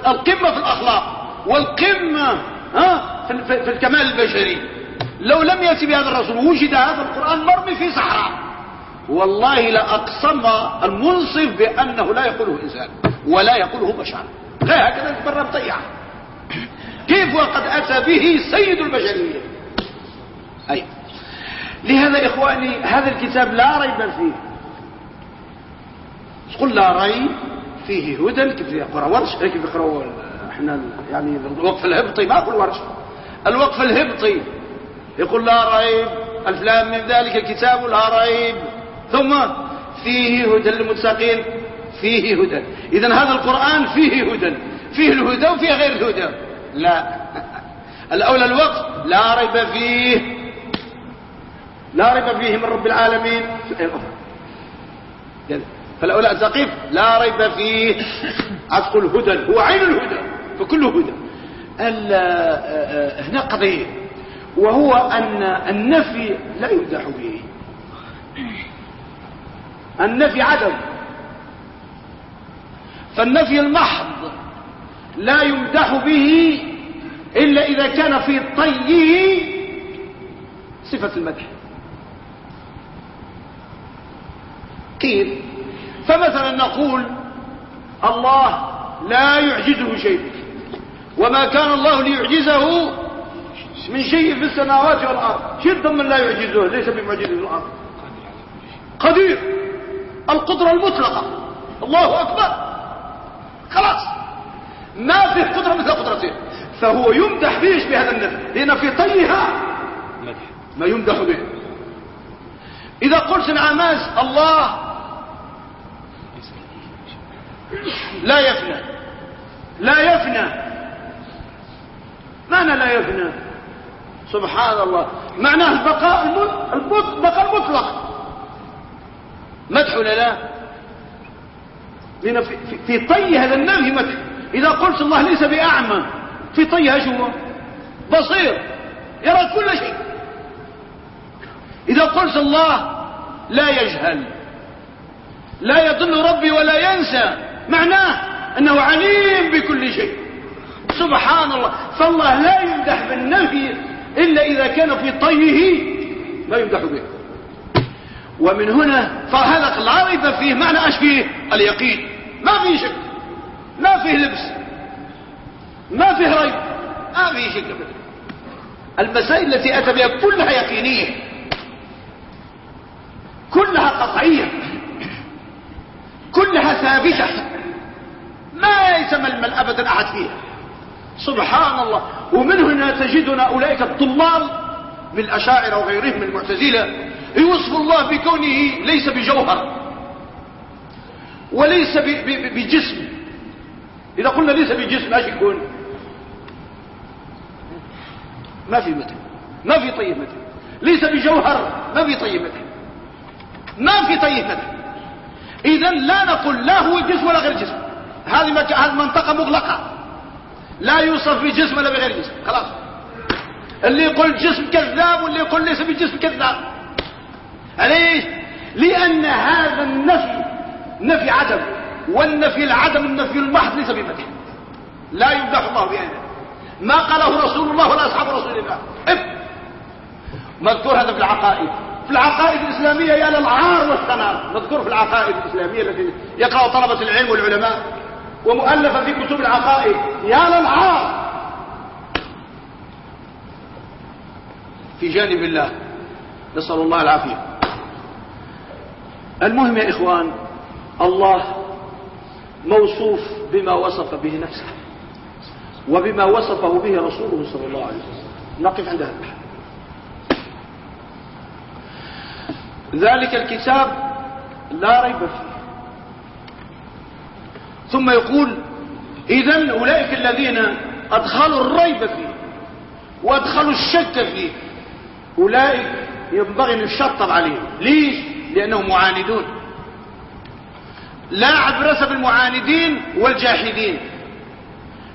القمة في الأخلاق والقمة في الكمال البشري. لو لم يأتي بهذا الرسول وجد هذا القرآن مرمي في صحراء. والله لأقسم المنصف بأنه لا يقوله إنسان ولا يقوله بشر. غير هكذا يتبرى بطيعة كيف وقد أتى به سيد البشرية؟ أي. لهذا إخواني هذا الكتاب لا ريب فيه. قل لا ريب فيه هدى كيف يقرأ ورش. كيف يقرأ إحنا يعني الوقف الهبطي ما أقول ورش. الوقف الهبطي يقول لا ريب الفلام من ذلك الكتاب لا ريب. ثم فيه هدى للمتقين فيه هدى. اذا هذا القرآن فيه هدى فيه الهدى وفيه غير الهدى. لا. الأولى الوقف لا ريب فيه. لا ريب فيه من رب العالمين. فالأولى السقيف لا ريب فيه. عتق الهدى هو عين الهدى فكله هدى. هنا قضية. وهو أن النفي لا يمدح به. النفي عدم. فالنفي المحض لا يمدح به إلا إذا كان في طيه صفة المدح. كيف؟ فمثلا نقول الله لا يعجزه شيء. وما كان الله ليعجزه من شيء في السماوات والأرض. شيء من لا يعجزه ليس بمعجزة في الأرض. قدير. القدرة المطلقة. الله أكبر. خلاص. ما فيه قدرة مثل قدرته فهو يمدح فيش بهذا النفي لأن في طيها ما يمدح به. إذا قلت انعماز الله لا يفنى. لا يفنى. معنى لا يفنى؟ سبحان الله. معناه البقاء البقاء المطلق مدح ولا لا في, في, طي هذا النفي مدح. إذا قلت الله ليس بأعمى في طيها شو بصير. يرى كل شيء. إذا قلت الله لا يجهل لا يضل ربي ولا ينسى معناه أنه عليم بكل شيء. سبحان الله. فالله لا يمدح بالنفي إلا إذا كان في طيه ما يمدح به. ومن هنا فهذا ريب فيه معنى إيش فيه اليقين. ما فيه شك. ما فيه لبس. ما فيه ريب. ما فيه شك المسائل التي أتى بها كلها يقينية. كلها قطعية. كلها ثابتة. ما يتململ ابدا أحد فيها. سبحان الله. ومن هنا تجدنا أولئك الطلال من الأشاعرة وغيرهم من المعتزلة. يوصف الله بكونه ليس بجوهر وليس بجسم. إذا قلنا ليس بجسم إيش يكون؟ ما في مثل ما في طيب مثل ليس بجوهر ما في طيب مثل ما في طيب مثل اذا لا نقول لا هو جسم ولا غير جسم هذه منطقة مغلقة. لا يوصف بجسم ولا بغير جسم. خلاص. اللي يقول جسم كذاب واللي يقول ليس بجسم كذاب. ليش لأن هذا النفي نفي عدم والنفي العدم النفي المحض ليس بمدح لا يمدح الله بهذا ما قاله رسول الله ولا أصحاب رسول الله. مذكور هذا في العقائد. في العقائد الإسلامية يا للعار والثناء. مذكور في العقائد الإسلامية التي يقرأ طلبة العلم والعلماء. ومؤلفة في كتب العقائد. يا للعار. في جانب الله. نسأل الله العافية. المهم يا إخوان الله موصوف بما وصف به نفسه وبما وصفه به رسوله صلى الله عليه وسلم. نقف عند هذا. ذلك الكتاب لا ريب فيه. ثم يقول إذا أولئك الذين أدخلوا الريب فيه وأدخلوا الشك فيه أولئك ينبغي أن يشطب عليهم. ليش؟ لأنهم معاندون. لا عبرة بالمعاندين والجاحدين.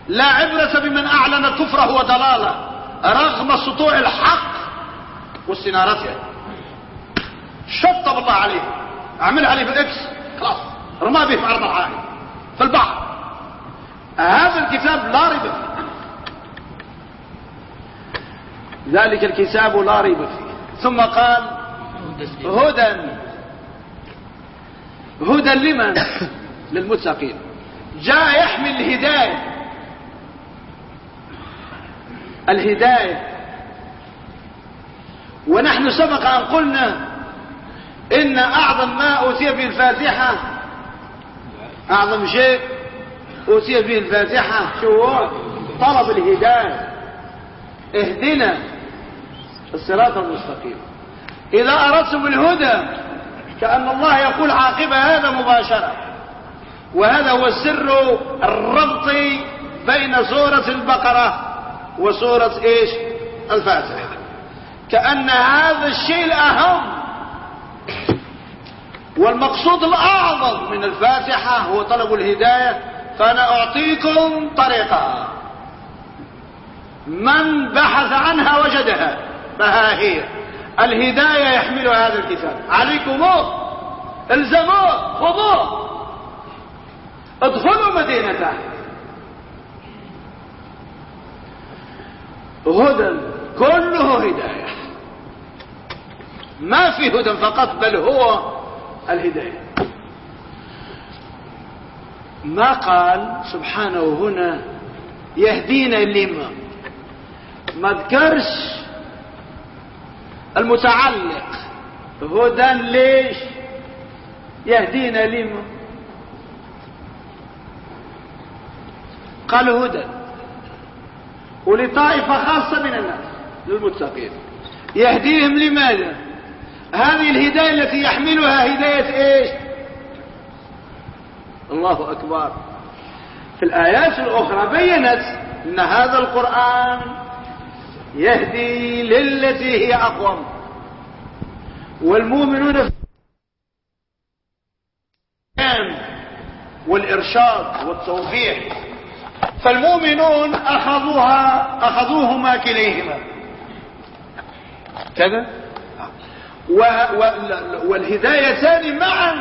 لا عبرة بمن أعلن كفره وضلاله رغم سطوع الحق واستنارته شطب الله عليه عمل عليه بالإكس خلاص. رمى به في أرض العالم. في البحر. هذا الكتاب لا ريب فيه. ذلك الكتاب لا ريب فيه. ثم قال هدى. هدى لمن؟ للمتقين. جاء يحمل الهداية. الهداية. ونحن سبق أن قلنا إن أعظم ما أوتي به الفاتحة أعظم شيء أوتي به الفاتحة شو هو؟ طلب الهداية. اهدنا الصراط المستقيم. إذا أردتم الهدى كأن الله يقول عاقبة هذا مباشرة. وهذا هو سر الربط بين سورة البقرة وسورة إيش؟ الفاتحة. كأن هذا الشيء الأهم. والمقصود الأعظم من الفاتحة هو طلب الهداية فأنا أعطيكم طريقة. من بحث عنها وجدها فها هي. الهداية يحمل هذا الكتاب. عليكموه الزموه خذوه ادخلوا مدينته. هدى. كله هداية. ما في هدى فقط بل هو الهداية. ما قال سبحانه هنا يهدينا لما؟ ما ذكرش المتعلق. هدى ليش يهدينا لما؟ قال هدى. ولطائفة خاصة من الناس للمتقين. يهديهم لماذا؟ هذه الهداية التي يحملها هداية إيش؟ الله أكبر. في الآيات الأخرى بينت إن هذا القرآن يهدي للتي هي أقوم. والمؤمنون في والإرشاد والتوضيح فالمؤمنون اخذوها أخذوهما كليهما. كذا؟ والهدايتان معا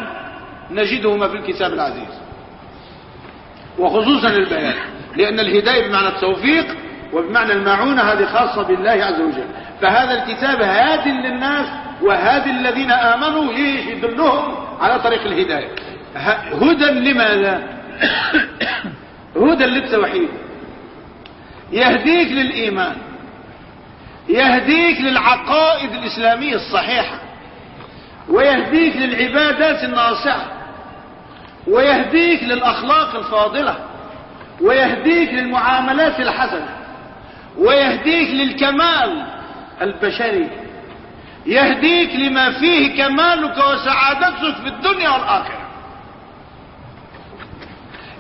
نجدهما في الكتاب العزيز. وخصوصا البيان. لأن الهداية بمعنى التوفيق وبمعنى المعونة هذه خاصة بالله عز وجل. فهذا الكتاب هاد للناس وهاد الذين آمنوا يدلهم على طريق الهداية. هدى لماذا؟ هدى للتوحيد. يهديك للإيمان. يهديك للعقائد الإسلامية الصحيحة ويهديك للعبادات الناصعة ويهديك للأخلاق الفاضلة ويهديك للمعاملات الحسنة ويهديك للكمال البشري يهديك لما فيه كمالك وسعادتك في الدنيا والآخرة.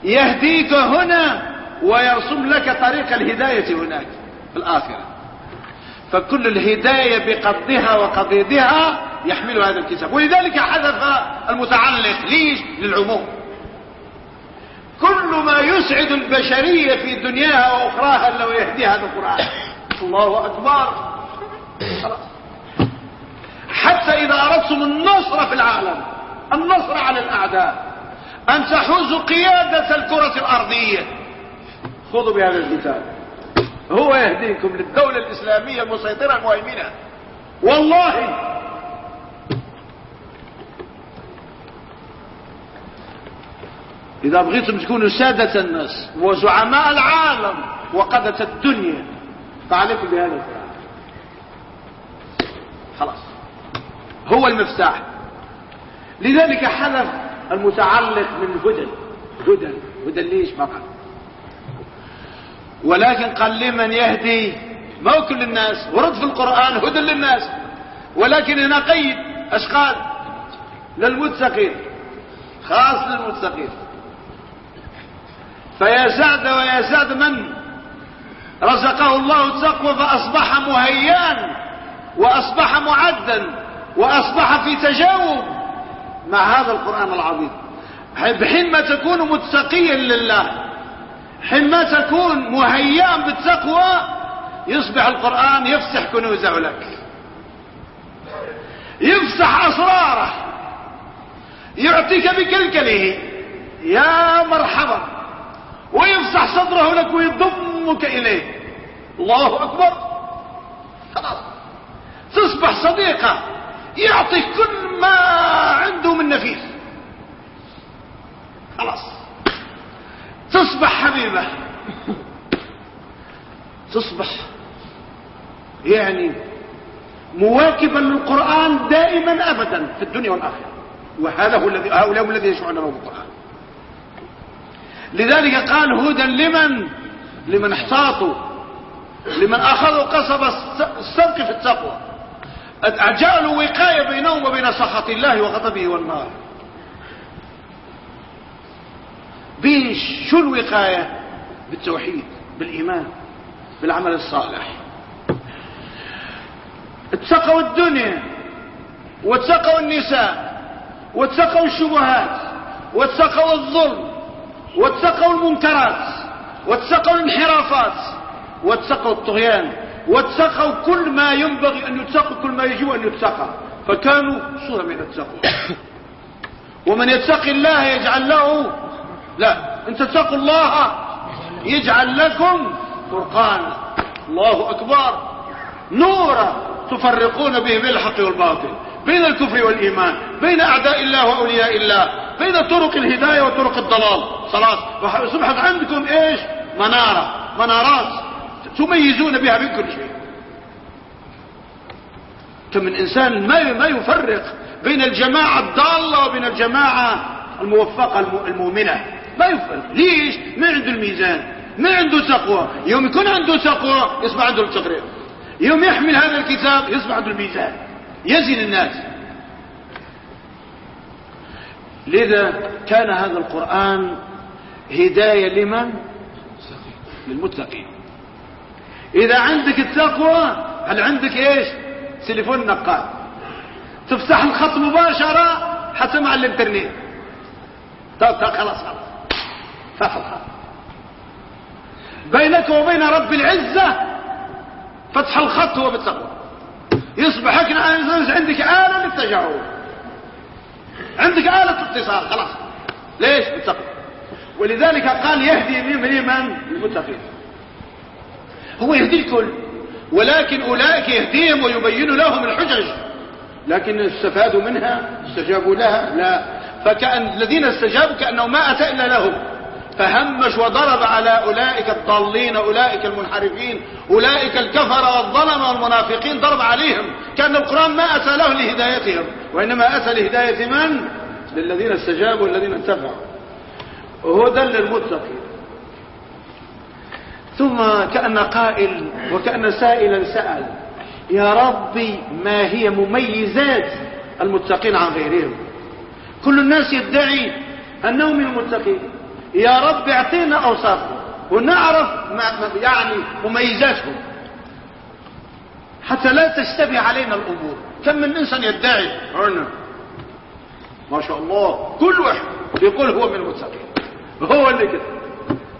يهديك هنا ويرسم لك طريق الهداية هناك في الآخرة. فكل الهداية بقضها وقضيدها يحمل هذا الكتاب ولذلك حذف المتعلق ليش؟ للعموم. كل ما يسعد البشرية في دنياها وأخراها لو يهدي هذا القرآن. الله أكبر. حتى إذا أردتم النصر في العالم النصر على الأعداء أن تحوزوا قيادة الكرة الأرضية. خذوا بهذا الكتاب. هو يهديكم للدولة الإسلامية المسيطرة المهيمنة. والله! إذا بغيتم تكونوا سادة الناس وزعماء العالم وقادة الدنيا فعليكم بهذا خلاص. هو المفتاح. لذلك حذف المتعلق من هدى. هدى. هدى ليش؟ فقط ولكن قال لمن يهدي ما هو كل الناس؟ ورد في القرآن هدى للناس. ولكن هنا قيد اش قال للمتقين خاص للمتقين. فيا سعد ويا سعد من رزقه الله التقوى فأصبح مهيان وأصبح معدا وأصبح في تجاوب مع هذا القرآن العظيم. بحين ما تكون متقيا لله. حين ما تكون مهيئا بالتقوى يصبح القرآن يفسح كنوزه لك. يفسح أسراره. يعطيك بكلكله. يا مرحبا. ويفسح صدره لك ويضمك إليه. الله أكبر. خلاص. تصبح صديقة. يعطيك كل ما عنده من نفيس. خلاص. تصبح حبيبة. تصبح. يعني مواكبا للقرآن دائما أبدا في الدنيا والآخرة. وهذا هو الذي هؤلاء هم الذين يشعرون بالقرآن لذلك قال هدى لمن؟ لمن احتاطوا. لمن أخذوا قصب الصدق في التقوى. جعلوا وقاية بينهم وبين سخط الله وغضبه والنار. بيش شو الوقاية بالتوحيد بالإيمان بالعمل الصالح. اتقوا الدنيا واتقوا النساء واتقوا الشبهات واتقوا الظلم واتقوا المنكرات واتقوا الانحرافات واتقوا الطغيان واتقوا كل ما ينبغي أن يتقوا كل ما يجب أن يتقى. فكانوا صورة من التقوى. ومن يتقي الله يجعل له لا إن تتقوا الله يجعل لكم فرقانا. الله أكبر. نورا تفرقون به بين الحق والباطل بين الكفر والإيمان بين أعداء الله وأولياء الله بين طرق الهداية وطرق الضلال. خلاص. صبحت عندكم إيش؟ منارة. منارات تميزون بها من كل شيء. كم من إنسان ما ما يفرق بين الجماعة الضالة وبين الجماعة الموفقة المؤمنة. ما يفرق. ليش؟ ما عنده الميزان ما عنده تقوى. يوم يكون عنده تقوى يصبح عنده التقرير. يوم يحمل هذا الكتاب يصبح عنده الميزان. يزن الناس. لذا كان هذا القرآن هداية لمن؟ للمتقين. إذا عندك التقوى هل عندك إيش؟ تليفون نقال. تفتح الخط مباشرة حتى مع الإنترنت. طب خلاص خلاص. الخط بينك وبين رب العزة فتح الخط هو بالتقوى. يصبح عندك آلة للتجاوب عندك آلة اتصال خلاص. ليش بالتقوى؟ ولذلك قال يهدي من من؟ المتقين هو يهدي الكل ولكن أولئك يهديهم ويبين لهم الحجج. لكن استفادوا منها استجابوا لها لا. فكأن الذين استجابوا كأنه ما أتى إلا لهم. فهمش وضرب على أولئك الضالين أولئك المنحرفين أولئك الكفر والظلم والمنافقين ضرب عليهم كأن القرآن ما أتى له لهدايتهم وإنما أتى لهداية من؟ للذين استجابوا والذين انتفعوا هدى للمتقين ثم كأن قائل وكأن سائلا سأل يا ربي ما هي مميزات المتقين عن غيرهم؟ كل الناس يدعي أنهم من المتقين. يا رب اعطينا أوصافهم ونعرف يعني مميزاتهم. حتى لا تشتبه علينا الأمور. كم من إنسان يدعي عنا. ما شاء الله. كل واحد يقول هو من المتقين. هو اللي كده.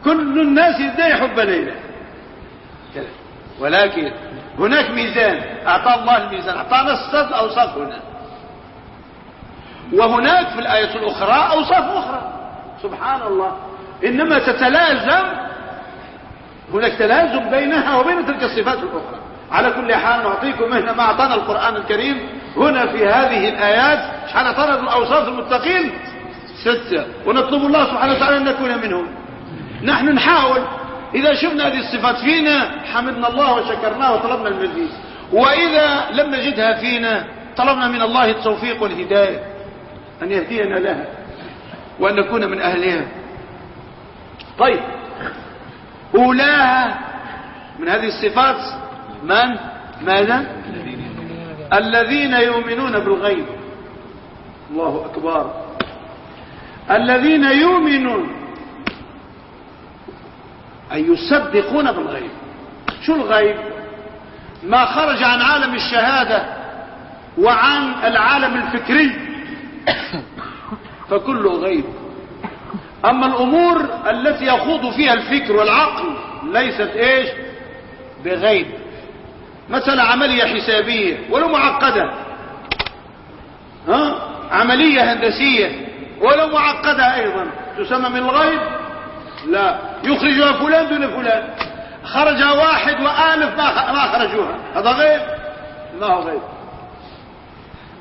كل الناس يدعي حب ليلى ولكن هناك ميزان. أعطى الله الميزان. أعطانا الصد أوصاف هنا. وهناك في الآية الأخرى أوصاف أخرى. سبحان الله إنما تتلازم هناك تلازم بينها وبين تلك الصفات الأخرى. على كل حال نعطيكم هنا ما أعطانا القرآن الكريم هنا في هذه الآيات شحال اعطانا الاوصاف المتقين ستة. ونطلب الله سبحانه وتعالى أن نكون منهم. نحن نحاول. إذا شفنا هذه الصفات فينا حمدنا الله وشكرناه وطلبنا المزيد. وإذا لم نجدها فينا طلبنا من الله التوفيق والهداية. أن يهدينا لها. وأن نكون من أهلها. طيب. أولاها من هذه الصفات من؟ ماذا؟ الذين يؤمنون بالغيب. الله أكبر. الذين يؤمنون. أي يصدقون بالغيب. شو الغيب؟ ما خرج عن عالم الشهادة وعن العالم الفكري. فكله غيب. أما الأمور التي يخوض فيها الفكر والعقل ليست إيش؟ بغيب. مثلا عملية حسابية ولو معقدة. ها؟ عملية هندسية ولو معقدة أيضا. تسمى من الغيب؟ لا. يخرجها فلان دون فلان. خرج واحد وآلف ما خرجوها. هذا غيب؟ هو غيب.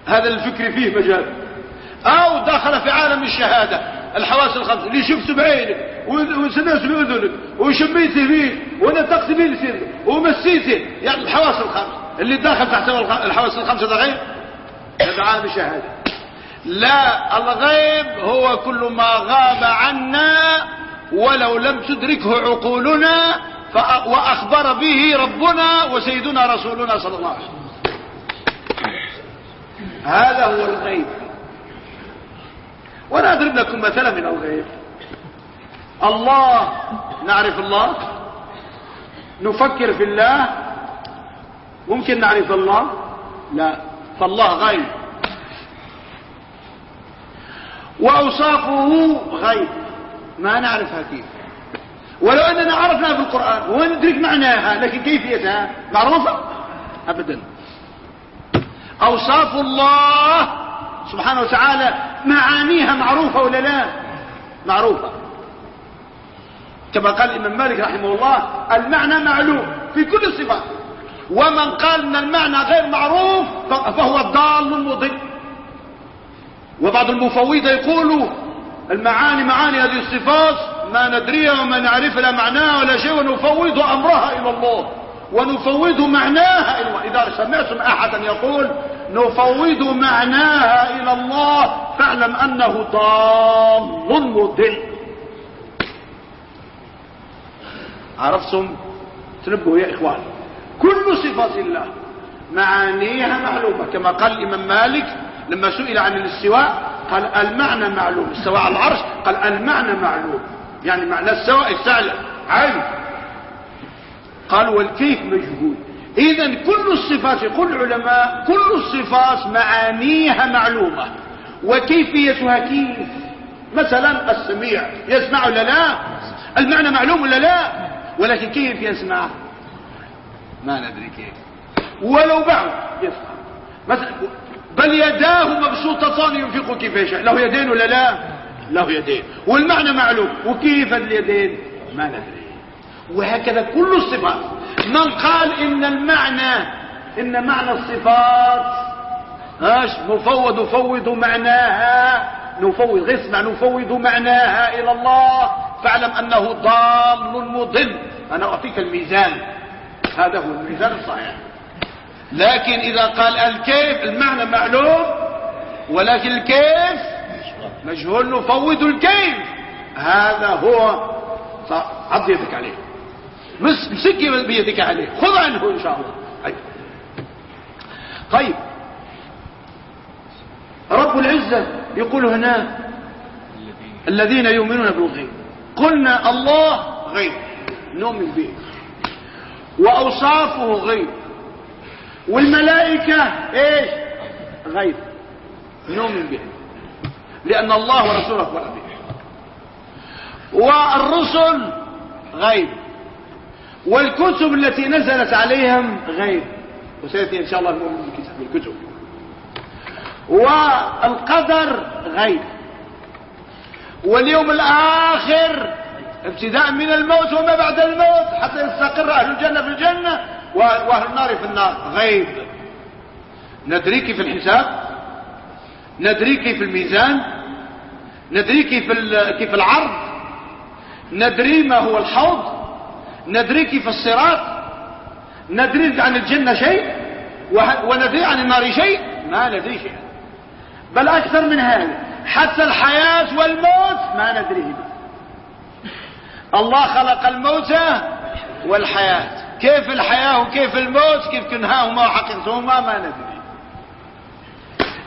هذا الفكر فيه مجال. أو دخل في عالم الشهادة. الحواس الخمس. اللي شفت بعينك وسمعت بأذنك. وشميته فيه. ونطقت به لسانك ومسيته يعني الحواس الخمس. اللي داخل تحت الحواس الخمسة ده غيب هذا عالم الشهادة. لا الغيب هو كل ما غاب عنا ولو لم تدركه عقولنا وأخبر به ربنا وسيدنا رسولنا صلى الله عليه وسلم. هذا هو الغيب. وأنا أضرب لكم مثلا من الغيب الله نعرف الله. نفكر في الله. ممكن نعرف الله؟ لا. فالله غيب. وأوصافه غيب. ما نعرفها كيف؟ ولو أننا عرفناها في القرآن وندرك معناها لكن كيفيتها؟ معروفة ابدا. أوصاف الله سبحانه وتعالى معانيها معروفة ولا لا؟ معروفة. كما قال الإمام مالك رحمه الله المعنى معلوم في كل الصفات. ومن قال إن المعنى غير معروف فهو ضال مضل. وبعض المفوضة يقولوا المعاني معاني هذه الصفات ما ندريها وما نعرف لا معناها ولا شيء ونفوض أمرها إلى الله. ونفوض معناها إذا سمعتم أحدا يقول نفوض معناها إلى الله. فاعلم أنه ضال مضل عرفتم؟ تنبهوا يا إخوان. كل صفات الله. معانيها معلومة. كما قال الإمام مالك لما سئل عن الاستواء قال المعنى معلوم. استواء على العرش قال المعنى معلوم. يعني معنى السواء استعلى عالم قال والكيف مجهول. اذا كل الصفات يقول العلماء كل الصفات معانيها معلومة. وكيفيتها كيف؟ مثلا السميع يسمع ولا لا؟ المعنى معلوم ولا لا؟ ولكن كيف يسمع؟ ما ندري كيف. ولو بعض يفهم مثلا بل يداه مبسوطتان ينفق كيف يشاء. له يدين ولا لا؟ له يدين. والمعنى معلوم. وكيف اليدين؟ ما ندري. وهكذا كل الصفات. من قال إن المعنى إن معنى الصفات إيش؟ نفوض فوض معناها نفوض اسمع نفوض معناها إلى الله. فاعلم أنه ضال مضل. أنا أعطيك الميزان. هذا هو الميزان الصحيح. لكن إذا قال الكيف المعنى معلوم. ولكن الكيف مجهول. نفوض الكيف. هذا هو. عض يدك عليه. مسك بيدك عليه. خذ عنه إن شاء الله. طيب. رب العزة يقول هنا الذين يؤمنون بالغيب. قلنا الله غيب. نؤمن به وأوصافه غيب. والملائكة إيش؟ غيب. نؤمن به لأن الله ورسوله أخبر به والرسل غيب. والكتب التي نزلت عليهم غيب وسيأتي إن شاء الله نؤمن بالكتب والقدر غيب واليوم الآخر ابتداء من الموت وما بعد الموت حتى يستقر أهل الجنة في الجنة وأهل النار في النار. غيب ندري كيف الحساب؟ ندري كيف الميزان؟ ندري كيف كيف العرض؟ ندري ما هو الحوض؟ ندري كيف الصراط ندري عن الجنة شيء وندري عن النار شيء ما ندري شيء. بل أكثر من هذا حتى الحياة والموت ما ندريه الله خلق الموت والحياة. كيف الحياة وكيف الموت؟ كيف كنهاهما وحقيقتهما ما ندري.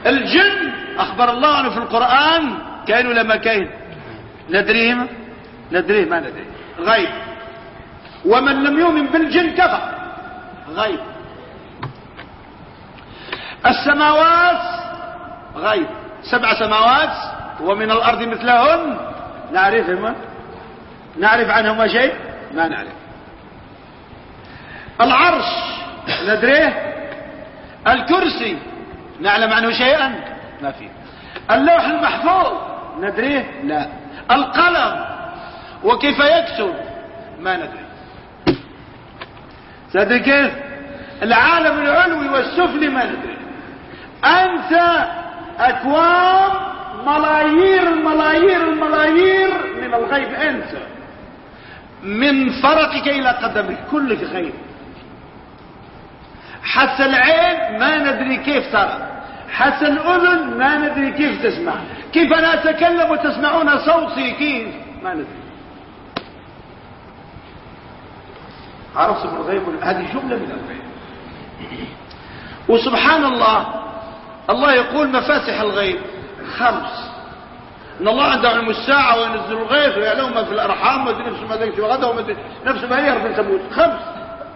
الجن أخبر الله عنه في القرآن كاين ولا ما كاين ندريهم ندريه ما ندري. غيب ومن لم يؤمن بالجن كفر. غيب. السماوات غيب. سبع سماوات ومن الأرض مثلهن نعرفهما نعرف عنهما شيء؟ ما نعرف. العرش ندريه؟ الكرسي نعلم عنه شيئا؟ ما فيه اللوح المحفوظ ندريه؟ لا. القلم وكيف يكتب؟ ما ندري. تدري كيف العالم العلوي والسفلي ما ندري أنت أكوام ملايير الملايير الملايير من الغيب أنت. من فرقك إلى قدمك كلك غيب. حتى العين ما ندري كيف ترى. حتى الأذن ما ندري كيف تسمع. كيف أنا اتكلم وتسمعون صوتي كيف؟ ما ندري. عرفت من الغيب هذه جملة من الغيب. وسبحان الله الله يقول مفاتح الغيب خمس. إن الله عنده علم الساعة وينزل الغيث ويعلم ما في الأرحام ويدري نفس ما ذكر غدا وما نفس ما يعرف تموت خمس.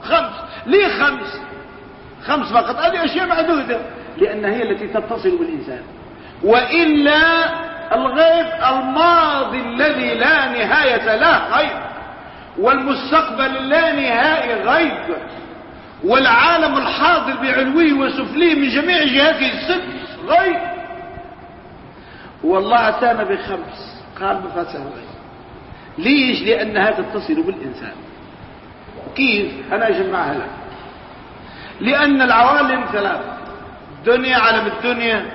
خمس. ليه خمس؟ خمس فقط. هذه أشياء معدودة. لانها هي التي تتصل بالإنسان. وإلا الغيب الماضي الذي لا نهاية له غيب والمستقبل لا نهائي غيب والعالم الحاضر بعلويه وسفليه من جميع جهاته الست غيب. والله أتانا بخمس قال مفاتيح الغيب. ليش؟ لأنها تتصل بالإنسان. كيف؟ أنا أجمعها لك. لأن العوالم ثلاث دنيا عالم الدنيا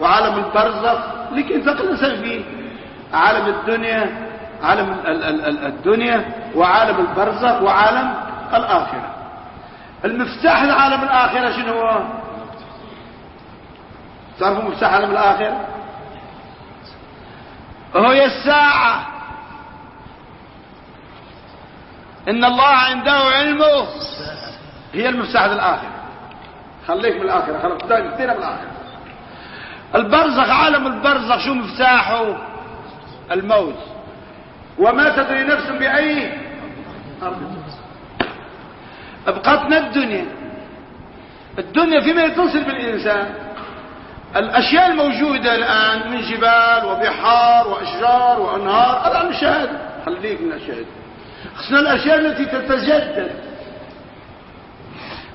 وعالم البرزخ. لكن تقل فيه عالم الدنيا عالم الدنيا وعالم البرزخ وعالم الآخرة. المفتاح العالم الآخرة شنو هو؟ تعرفوا مفتاح عالم الآخر هي الساعة. إن الله عنده علمه هي المفتاح الآخر خليك من الآخرة خليك كثير من الآخرة. البرزخ عالم البرزخ شو مفتاحه؟ الموت. وما تدري نفس بأي أرض. أبقتنا الدنيا. الدنيا فيما يتصل بالإنسان. الأشياء الموجودة الآن من جبال وبحار وأشجار وأنهار هذا مشاهد خليك من الأشياء خصنا الأشياء التي تتجدد.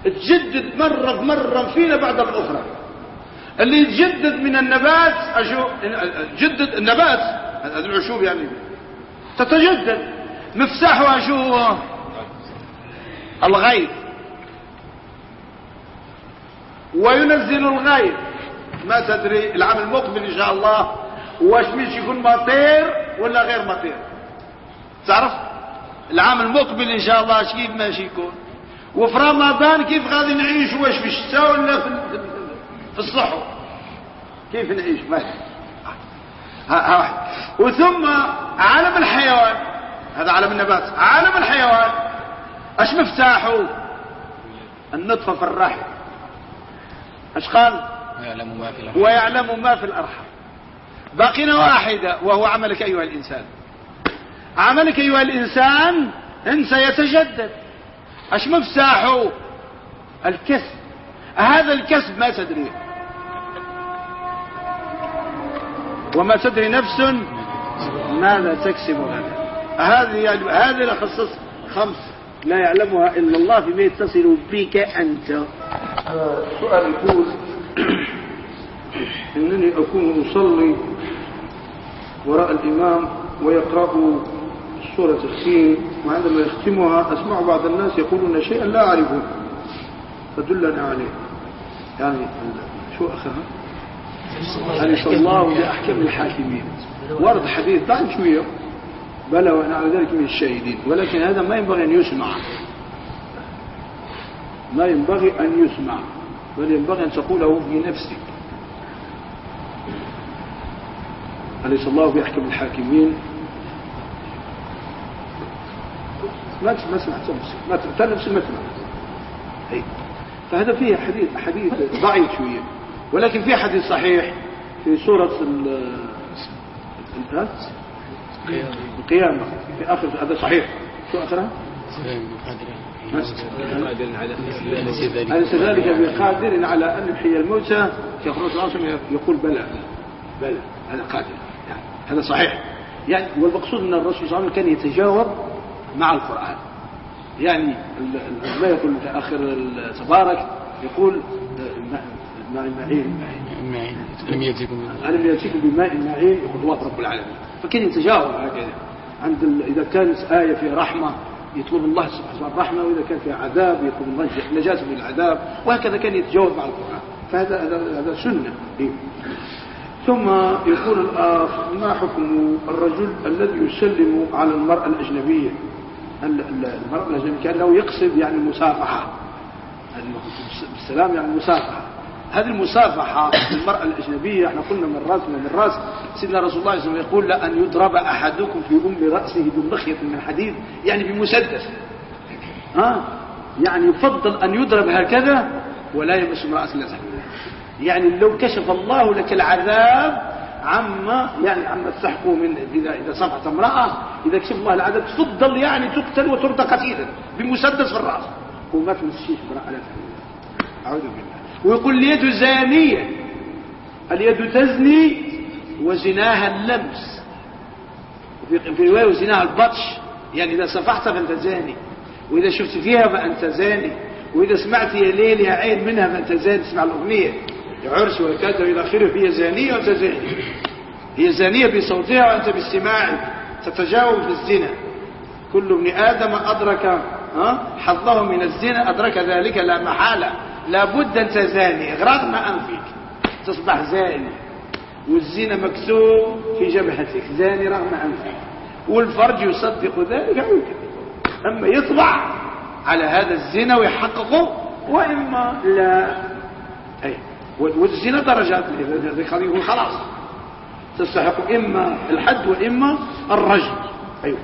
تجدد مرة بمرة فينا بعد الأخرى. اللي يتجدد من النبات أشو جدد النبات العشوب يعني. تتجدد. مفتاحها شو هو الغيث وينزل الغيث ما تدري العام المقبل إن شاء الله. واش مش يكون مطير ولا غير مطير. تعرف؟ العام المقبل إن شاء الله كيف ماشي يكون. وفي رمضان كيف غادي نعيش؟ واش في الشتاء ولا في الصحو؟ كيف نعيش؟ ماشي ها واحد. وثم عالم الحيوان. هذا عالم النبات. عالم الحيوان. اش مفتاحه؟ النطفة في الرحم. اش قال؟ ويعلم ما في الأرحام. ويعلم ما في الأرحام. باقينا واحدة وهو عملك أيها الإنسان. عملك أيها الإنسان انسى يتجدد. اش مفتاحه؟ الكسب. هذا الكسب ما تدري. وما تدري نفس ماذا تكسب غدا هذه يعني هذه لخصص خمس لا يعلمها إلا الله فيما يتصل بك أنت. السؤال يقول إنني أكون اصلي وراء الإمام ويقرأ سورة السين وعندما يختمها أسمع بعض الناس يقولون شيئا لا أعرفه. فدلنا عليه. يعني شو أخرها أليس الله بأحكم الحاكمين. ورد حديث ضعيف شوية بلى على ذلك من الشاهدين ولكن هذا ما ينبغي أن يسمع. ما ينبغي أن يسمع بل ينبغي أن تقوله في نفسك. أليس الله بأحكم الحاكمين؟ ما ما سمعت ما تنفس ما سمعت فهذا فيه حديث حديث ضعيف شوية. ولكن فيه حديث صحيح في سورة القيامة. في آخر هذا صحيح. شو آخرها أليس ذلك بقادر على أن يحيي الموتى؟ شيخ الرسول يقول بلى. بلى. هذا قادر. يعني هذا صحيح. يعني والمقصود أن الرسول صلى الله عليه وسلم كان يتجاوب مع القرآن. يعني ما يقول في آخر تبارك يقول ماء معين. لم يأتيكم. ألم يأتيكم بماء معين يقول الله رب العالمين. فكان يتجاوب هكذا؟ عند إذا كانت آية في رحمة يطلب الله سبحانه الرحمة وإذا كان في عذاب يطلب الله نجاة من العذاب وهكذا كان يتجاوب مع القرآن. فهذا هذا هذا سنة. إيه؟ ثم يقول الآخ ما حكم الرجل الذي يسلم على المرأة الأجنبية؟ المرأة الأجنبية كأنه يقصد يعني المصافحة السلام يعني المصافحة هذه المصافحة المرأة الأجنبية إحنا قلنا من رأس من رأس. سيدنا رسول الله صلى الله عليه وسلم يقول لأن يضرب أحدكم في أم رأسه بمخيط من حديد يعني بمسدس. ها؟ يعني يفضل أن يضرب هكذا ولا يمس امرأة الأزهر يعني لو كشف الله لك العذاب عما يعني عما تستحقه من إذا إذا صفحت امرأة إذا كشف الله العذاب تفضل يعني تقتل وترد قتيلا بمسدس في الرأس. وما تمسيش امرأة لا أعوذ بالله. ويقول اليد زانية اليد تزني وزناها اللمس. في رواية وزناها البطش يعني إذا صفحت فأنت زاني وإذا شفت فيها فأنت زاني وإذا سمعت يا ليل يا عين منها فأنت زاني تسمع الأغنية. عرس وكذا إلى آخره هي زانية وأنت زاني. هي زانية بصوتها وأنت باستماعك تتجاوب في الزنا. كل ابن آدم أدرك حظه من الزنا أدرك ذلك لا محالة. لابد أن تزاني رغم أنفك تصبح زاني. والزنا مكتوب في جبهتك زاني رغم أنفك والفرج يصدق ذلك. أما يطبع على هذا الزنا ويحققه وإما لا. أي والزنا درجات خلاص. تستحق إما الحد وإما الرجل. أيوه.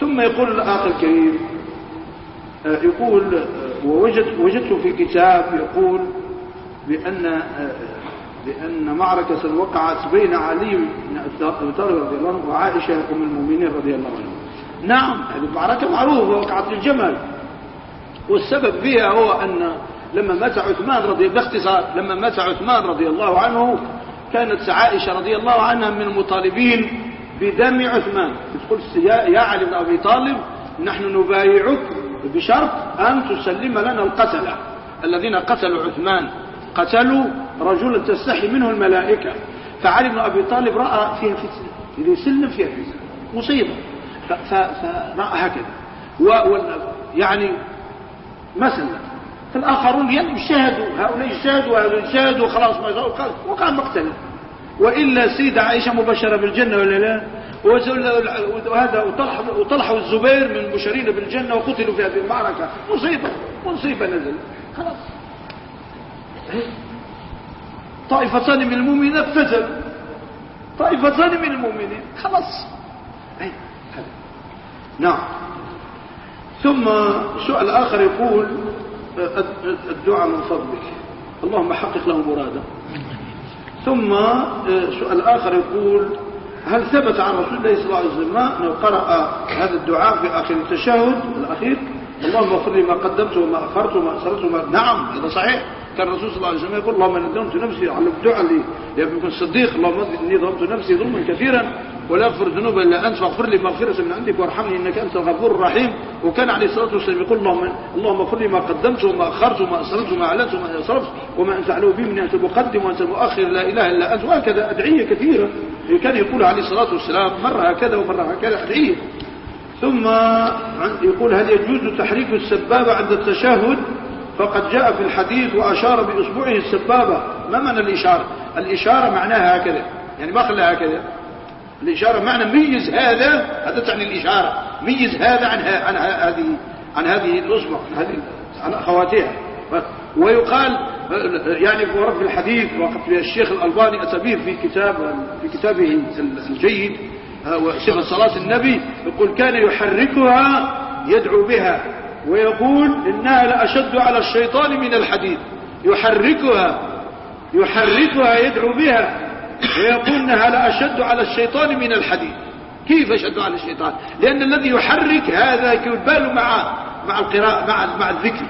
ثم يقول الآخر الكريم آه، يقول ووجد وجدت في كتاب يقول بأن بأن معركة وقعت بين علي بن أبي طالب رضي الله عنه وعائشة أم المؤمنين رضي الله عنها نعم هذه المعركة معروفة وقعت الجمل والسبب فيها هو أن لما مات عثمان رضي باختصار لما مات عثمان رضي الله عنه كانت عائشة رضي الله عنها من المطالبين بدم عثمان. تقول يا علي بن أبي طالب نحن نبايعك بشرط أن تسلم لنا القتلة الذين قتلوا عثمان قتلوا رجلا تستحي منه الملائكة. فعلي بن أبي طالب رأى فيها فتنة. يسلم فيها فتنة. مصيبة. فرأى هكذا. و يعني مثلا فالآخرون يجتهدوا هؤلاء يجتهدوا وهؤلاء يجتهدوا خلاص ما وقع مقتل. وإلا سيدة عائشة مبشرة بالجنة ولا لا؟ وهذا وطلحة, وطلحة والزبير من المبشرين بالجنة وقتلوا في هذه المعركة. مصيبة مصيبة نزل خلاص. طائفتان من المؤمنين اقتتلوا. طائفتان من المؤمنين. خلاص. نعم. ثم سؤال آخر يقول الدعاء من فضلك. اللهم حقق له مراده. ثم سؤال آخر يقول هل ثبت عن رسول الله صلى الله عليه وسلم أنه قرأ هذا الدعاء في آخر التشهد الأخير؟ اللهم اغفر لي ما قدمت وما أخرت وما أسررت وما نعم هذا صحيح. كان الرسول صلى الله عليه وسلم يقول اللهم إني ظلمت نفسي. على الدعاء لي يا ابن الصديق اللهم إني ظلمت نفسي ظلما كثيرا ولا اغفر الذنوب إلا أنت فاغفر لي مغفرة من عندك وارحمني إنك أنت الغفور الرحيم. وكان عليه الصلاة والسلام يقول اللهم اللهم اغفر لي ما قدمت وما أخرت وما أسررت وما أعلنت وما اسرفت وما أنت علو بي من أنت المقدم وأنت المؤخر لا إله إلا أنت. وهكذا أدعية كثيرة. كان يقول عليه الصلاة والسلام مرة هكذا ومرة هكذا ادعيه ثم يقول هل يجوز تحريك السبابة عند التشهد؟ فقد جاء في الحديث وأشار بإصبعه السبابة. ما معنى الإشارة؟ الإشارة معناها هكذا. يعني ما خلى هكذا. الإشارة معنى ميز هذا هذا تعني الإشارة. ميز هذا عن عن هذه عن هذه الأصبع عن هذه عن أخواتها. ويقال يعني ورد الحديث وقت الشيخ الألباني به في كتاب في كتابه الجيد صفة صلاة النبي يقول كان يحركها يدعو بها ويقول إنها لأشد على الشيطان من الحديد. يحركها يحركها يدعو بها ويقول إنها لأشد على الشيطان من الحديد. كيف أشد على الشيطان؟ لأن الذي يحرك هذا يبال مع مع القراءة مع مع الذكر.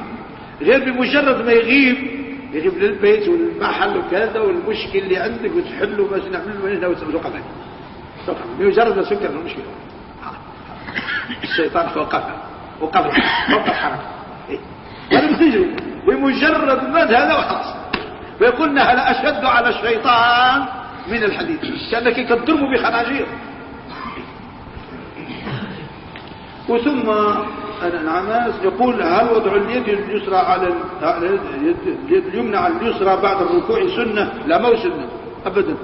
غير بمجرد ما يغيب يغيب للبيت والمحل وكذا والمشكل اللي عندك وتحله بس نعمل من هنا وتبدو قبل بمجرد ما سكر المشكلة. الشيطان فوقها وقف وقف إيه؟ هذا بتجري بمجرد مد هذا وخلاص ويقول إنها لاشد على الشيطان من الحديد. كأنك تضربه بخناجير. وثم الانعماس يقول هل وضع اليد اليسرى على اليد اليمنى على اليسرى بعد الركوع سنة؟ لا سنة ابدا.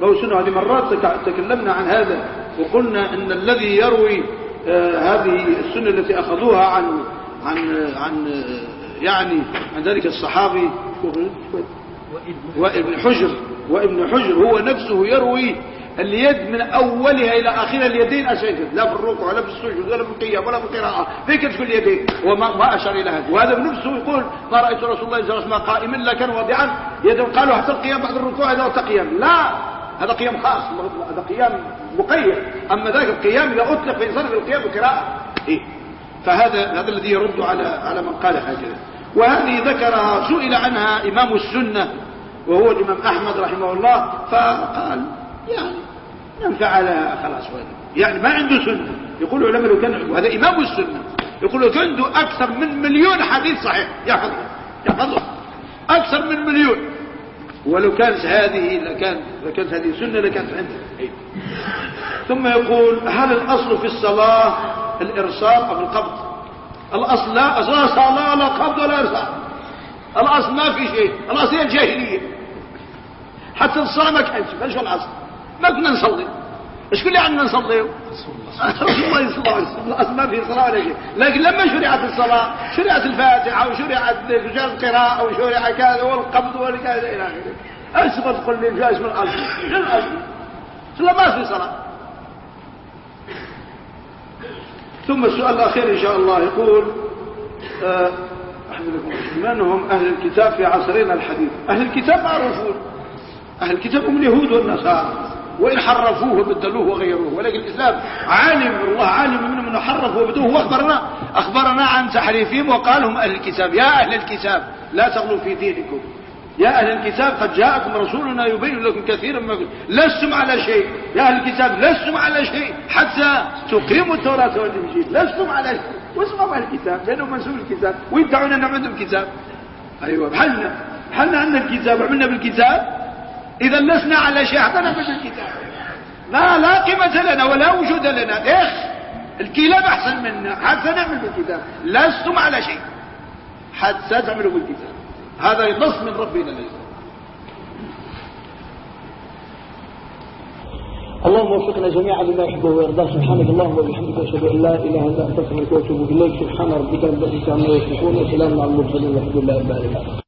ما هو سنة؟ هذه مرات تكلمنا عن هذا وقلنا إن الذي يروي آه، هذه السنة التي أخذوها عن عن عن يعني عن ذلك الصحابي وإبن حجر وإبن حجر هو نفسه يروي اليد من أولها إلى آخرها اليدين أسجد لا في الركوع ولا في السجود ولا في القيام ولا في القراءة. فيك تقول اليدين. وما ما أشار إلى هذا. وهذا بنفسه يقول ما رأيت رسول الله صلى الله عليه وسلم قائما لا كان واضعا. يدا قالوا حتى القيام بعد الركوع هذا قيام. لا! هذا قيام خاص هذا قيام مقيد. أما ذاك القيام إذا أطلق فينصرف القيام بقراءة إيه؟ فهذا هذا الذي يرد على على من قال هكذا. وهذه ذكرها سئل عنها إمام السنة وهو الإمام أحمد رحمه الله فقال يعني من فعلها خلاص يعني ما عنده سنة. يقول العلماء لو كان وهذا إمام السنة. يقول لو عنده أكثر من مليون حديث صحيح. يحفظه يحفظه أكثر من مليون. ولو كانت هذه لكان لكانت هذه سنة لكانت عنده ثم يقول هل الأصل في الصلاة الإرسال أو القبض؟ الأصل لا صلاة لا قبض ولا إرسال. الأصل ما في شيء. الأصل هي الجاهلية. حتى الصلاة ما كانت. ما الأصل؟ ما كنا نصلي. إيش كل عندنا نصلي؟ رسول الله صلى الله عليه وسلم ما في صلاة ولا شيء. لكن لما شرعت الصلاة شرعت الفاتحة وشرعت القراءة وشرع كذا والقبض وكذا إلى آخره. إيش تقول لي؟ جالس من الأصل لا ما في صلاة. ثم السؤال الأخير إن شاء الله يقول آه من هم أهل الكتاب في عصرنا الحديث؟ أهل الكتاب معروفون. أهل الكتاب هم اليهود والنصارى. وإن حرفوه وبدلوه وغيروه. ولكن الإسلام عالم الله عالم منهم أنه حرفوا وبدلوه. وأخبرنا أخبرنا عن تحريفهم وقال هم أهل الكتاب. يا أهل الكتاب لا تغلوا في دينكم. يا أهل الكتاب قد جاءكم رسولنا يبين لكم كثيرا ما لستم على شيء. يا أهل الكتاب لستم على شيء. حتى تقيموا التوراة والإنجيل. لستم على شيء. واسمعوا أهل الكتاب لأنهم منسوب الكتاب. ويدعون أنهم عندهم كتاب. أيوة. بحلنا بحلنا عندنا الكتاب؟ عملنا بالكتاب؟ إذا لسنا على شيء أعطنا بالكتاب لا لا قيمة لنا ولا وجود لنا. إيش الكلاب أحسن منا. حتى نعمل بالكتاب. لستم على شيء. حتى تعملوا بالكتاب. هذا نص من ربنا ليس اللهم وفقنا جميعا لما يحبه ويرضاه. سبحانك اللهم وبحمدك أشهد أن لا إله إلا أنت أستغفرك وأتوب إليك. سبحان ربك رب العزة عما يصفون وسلام على المرسلين والحمد لله رب العالمين.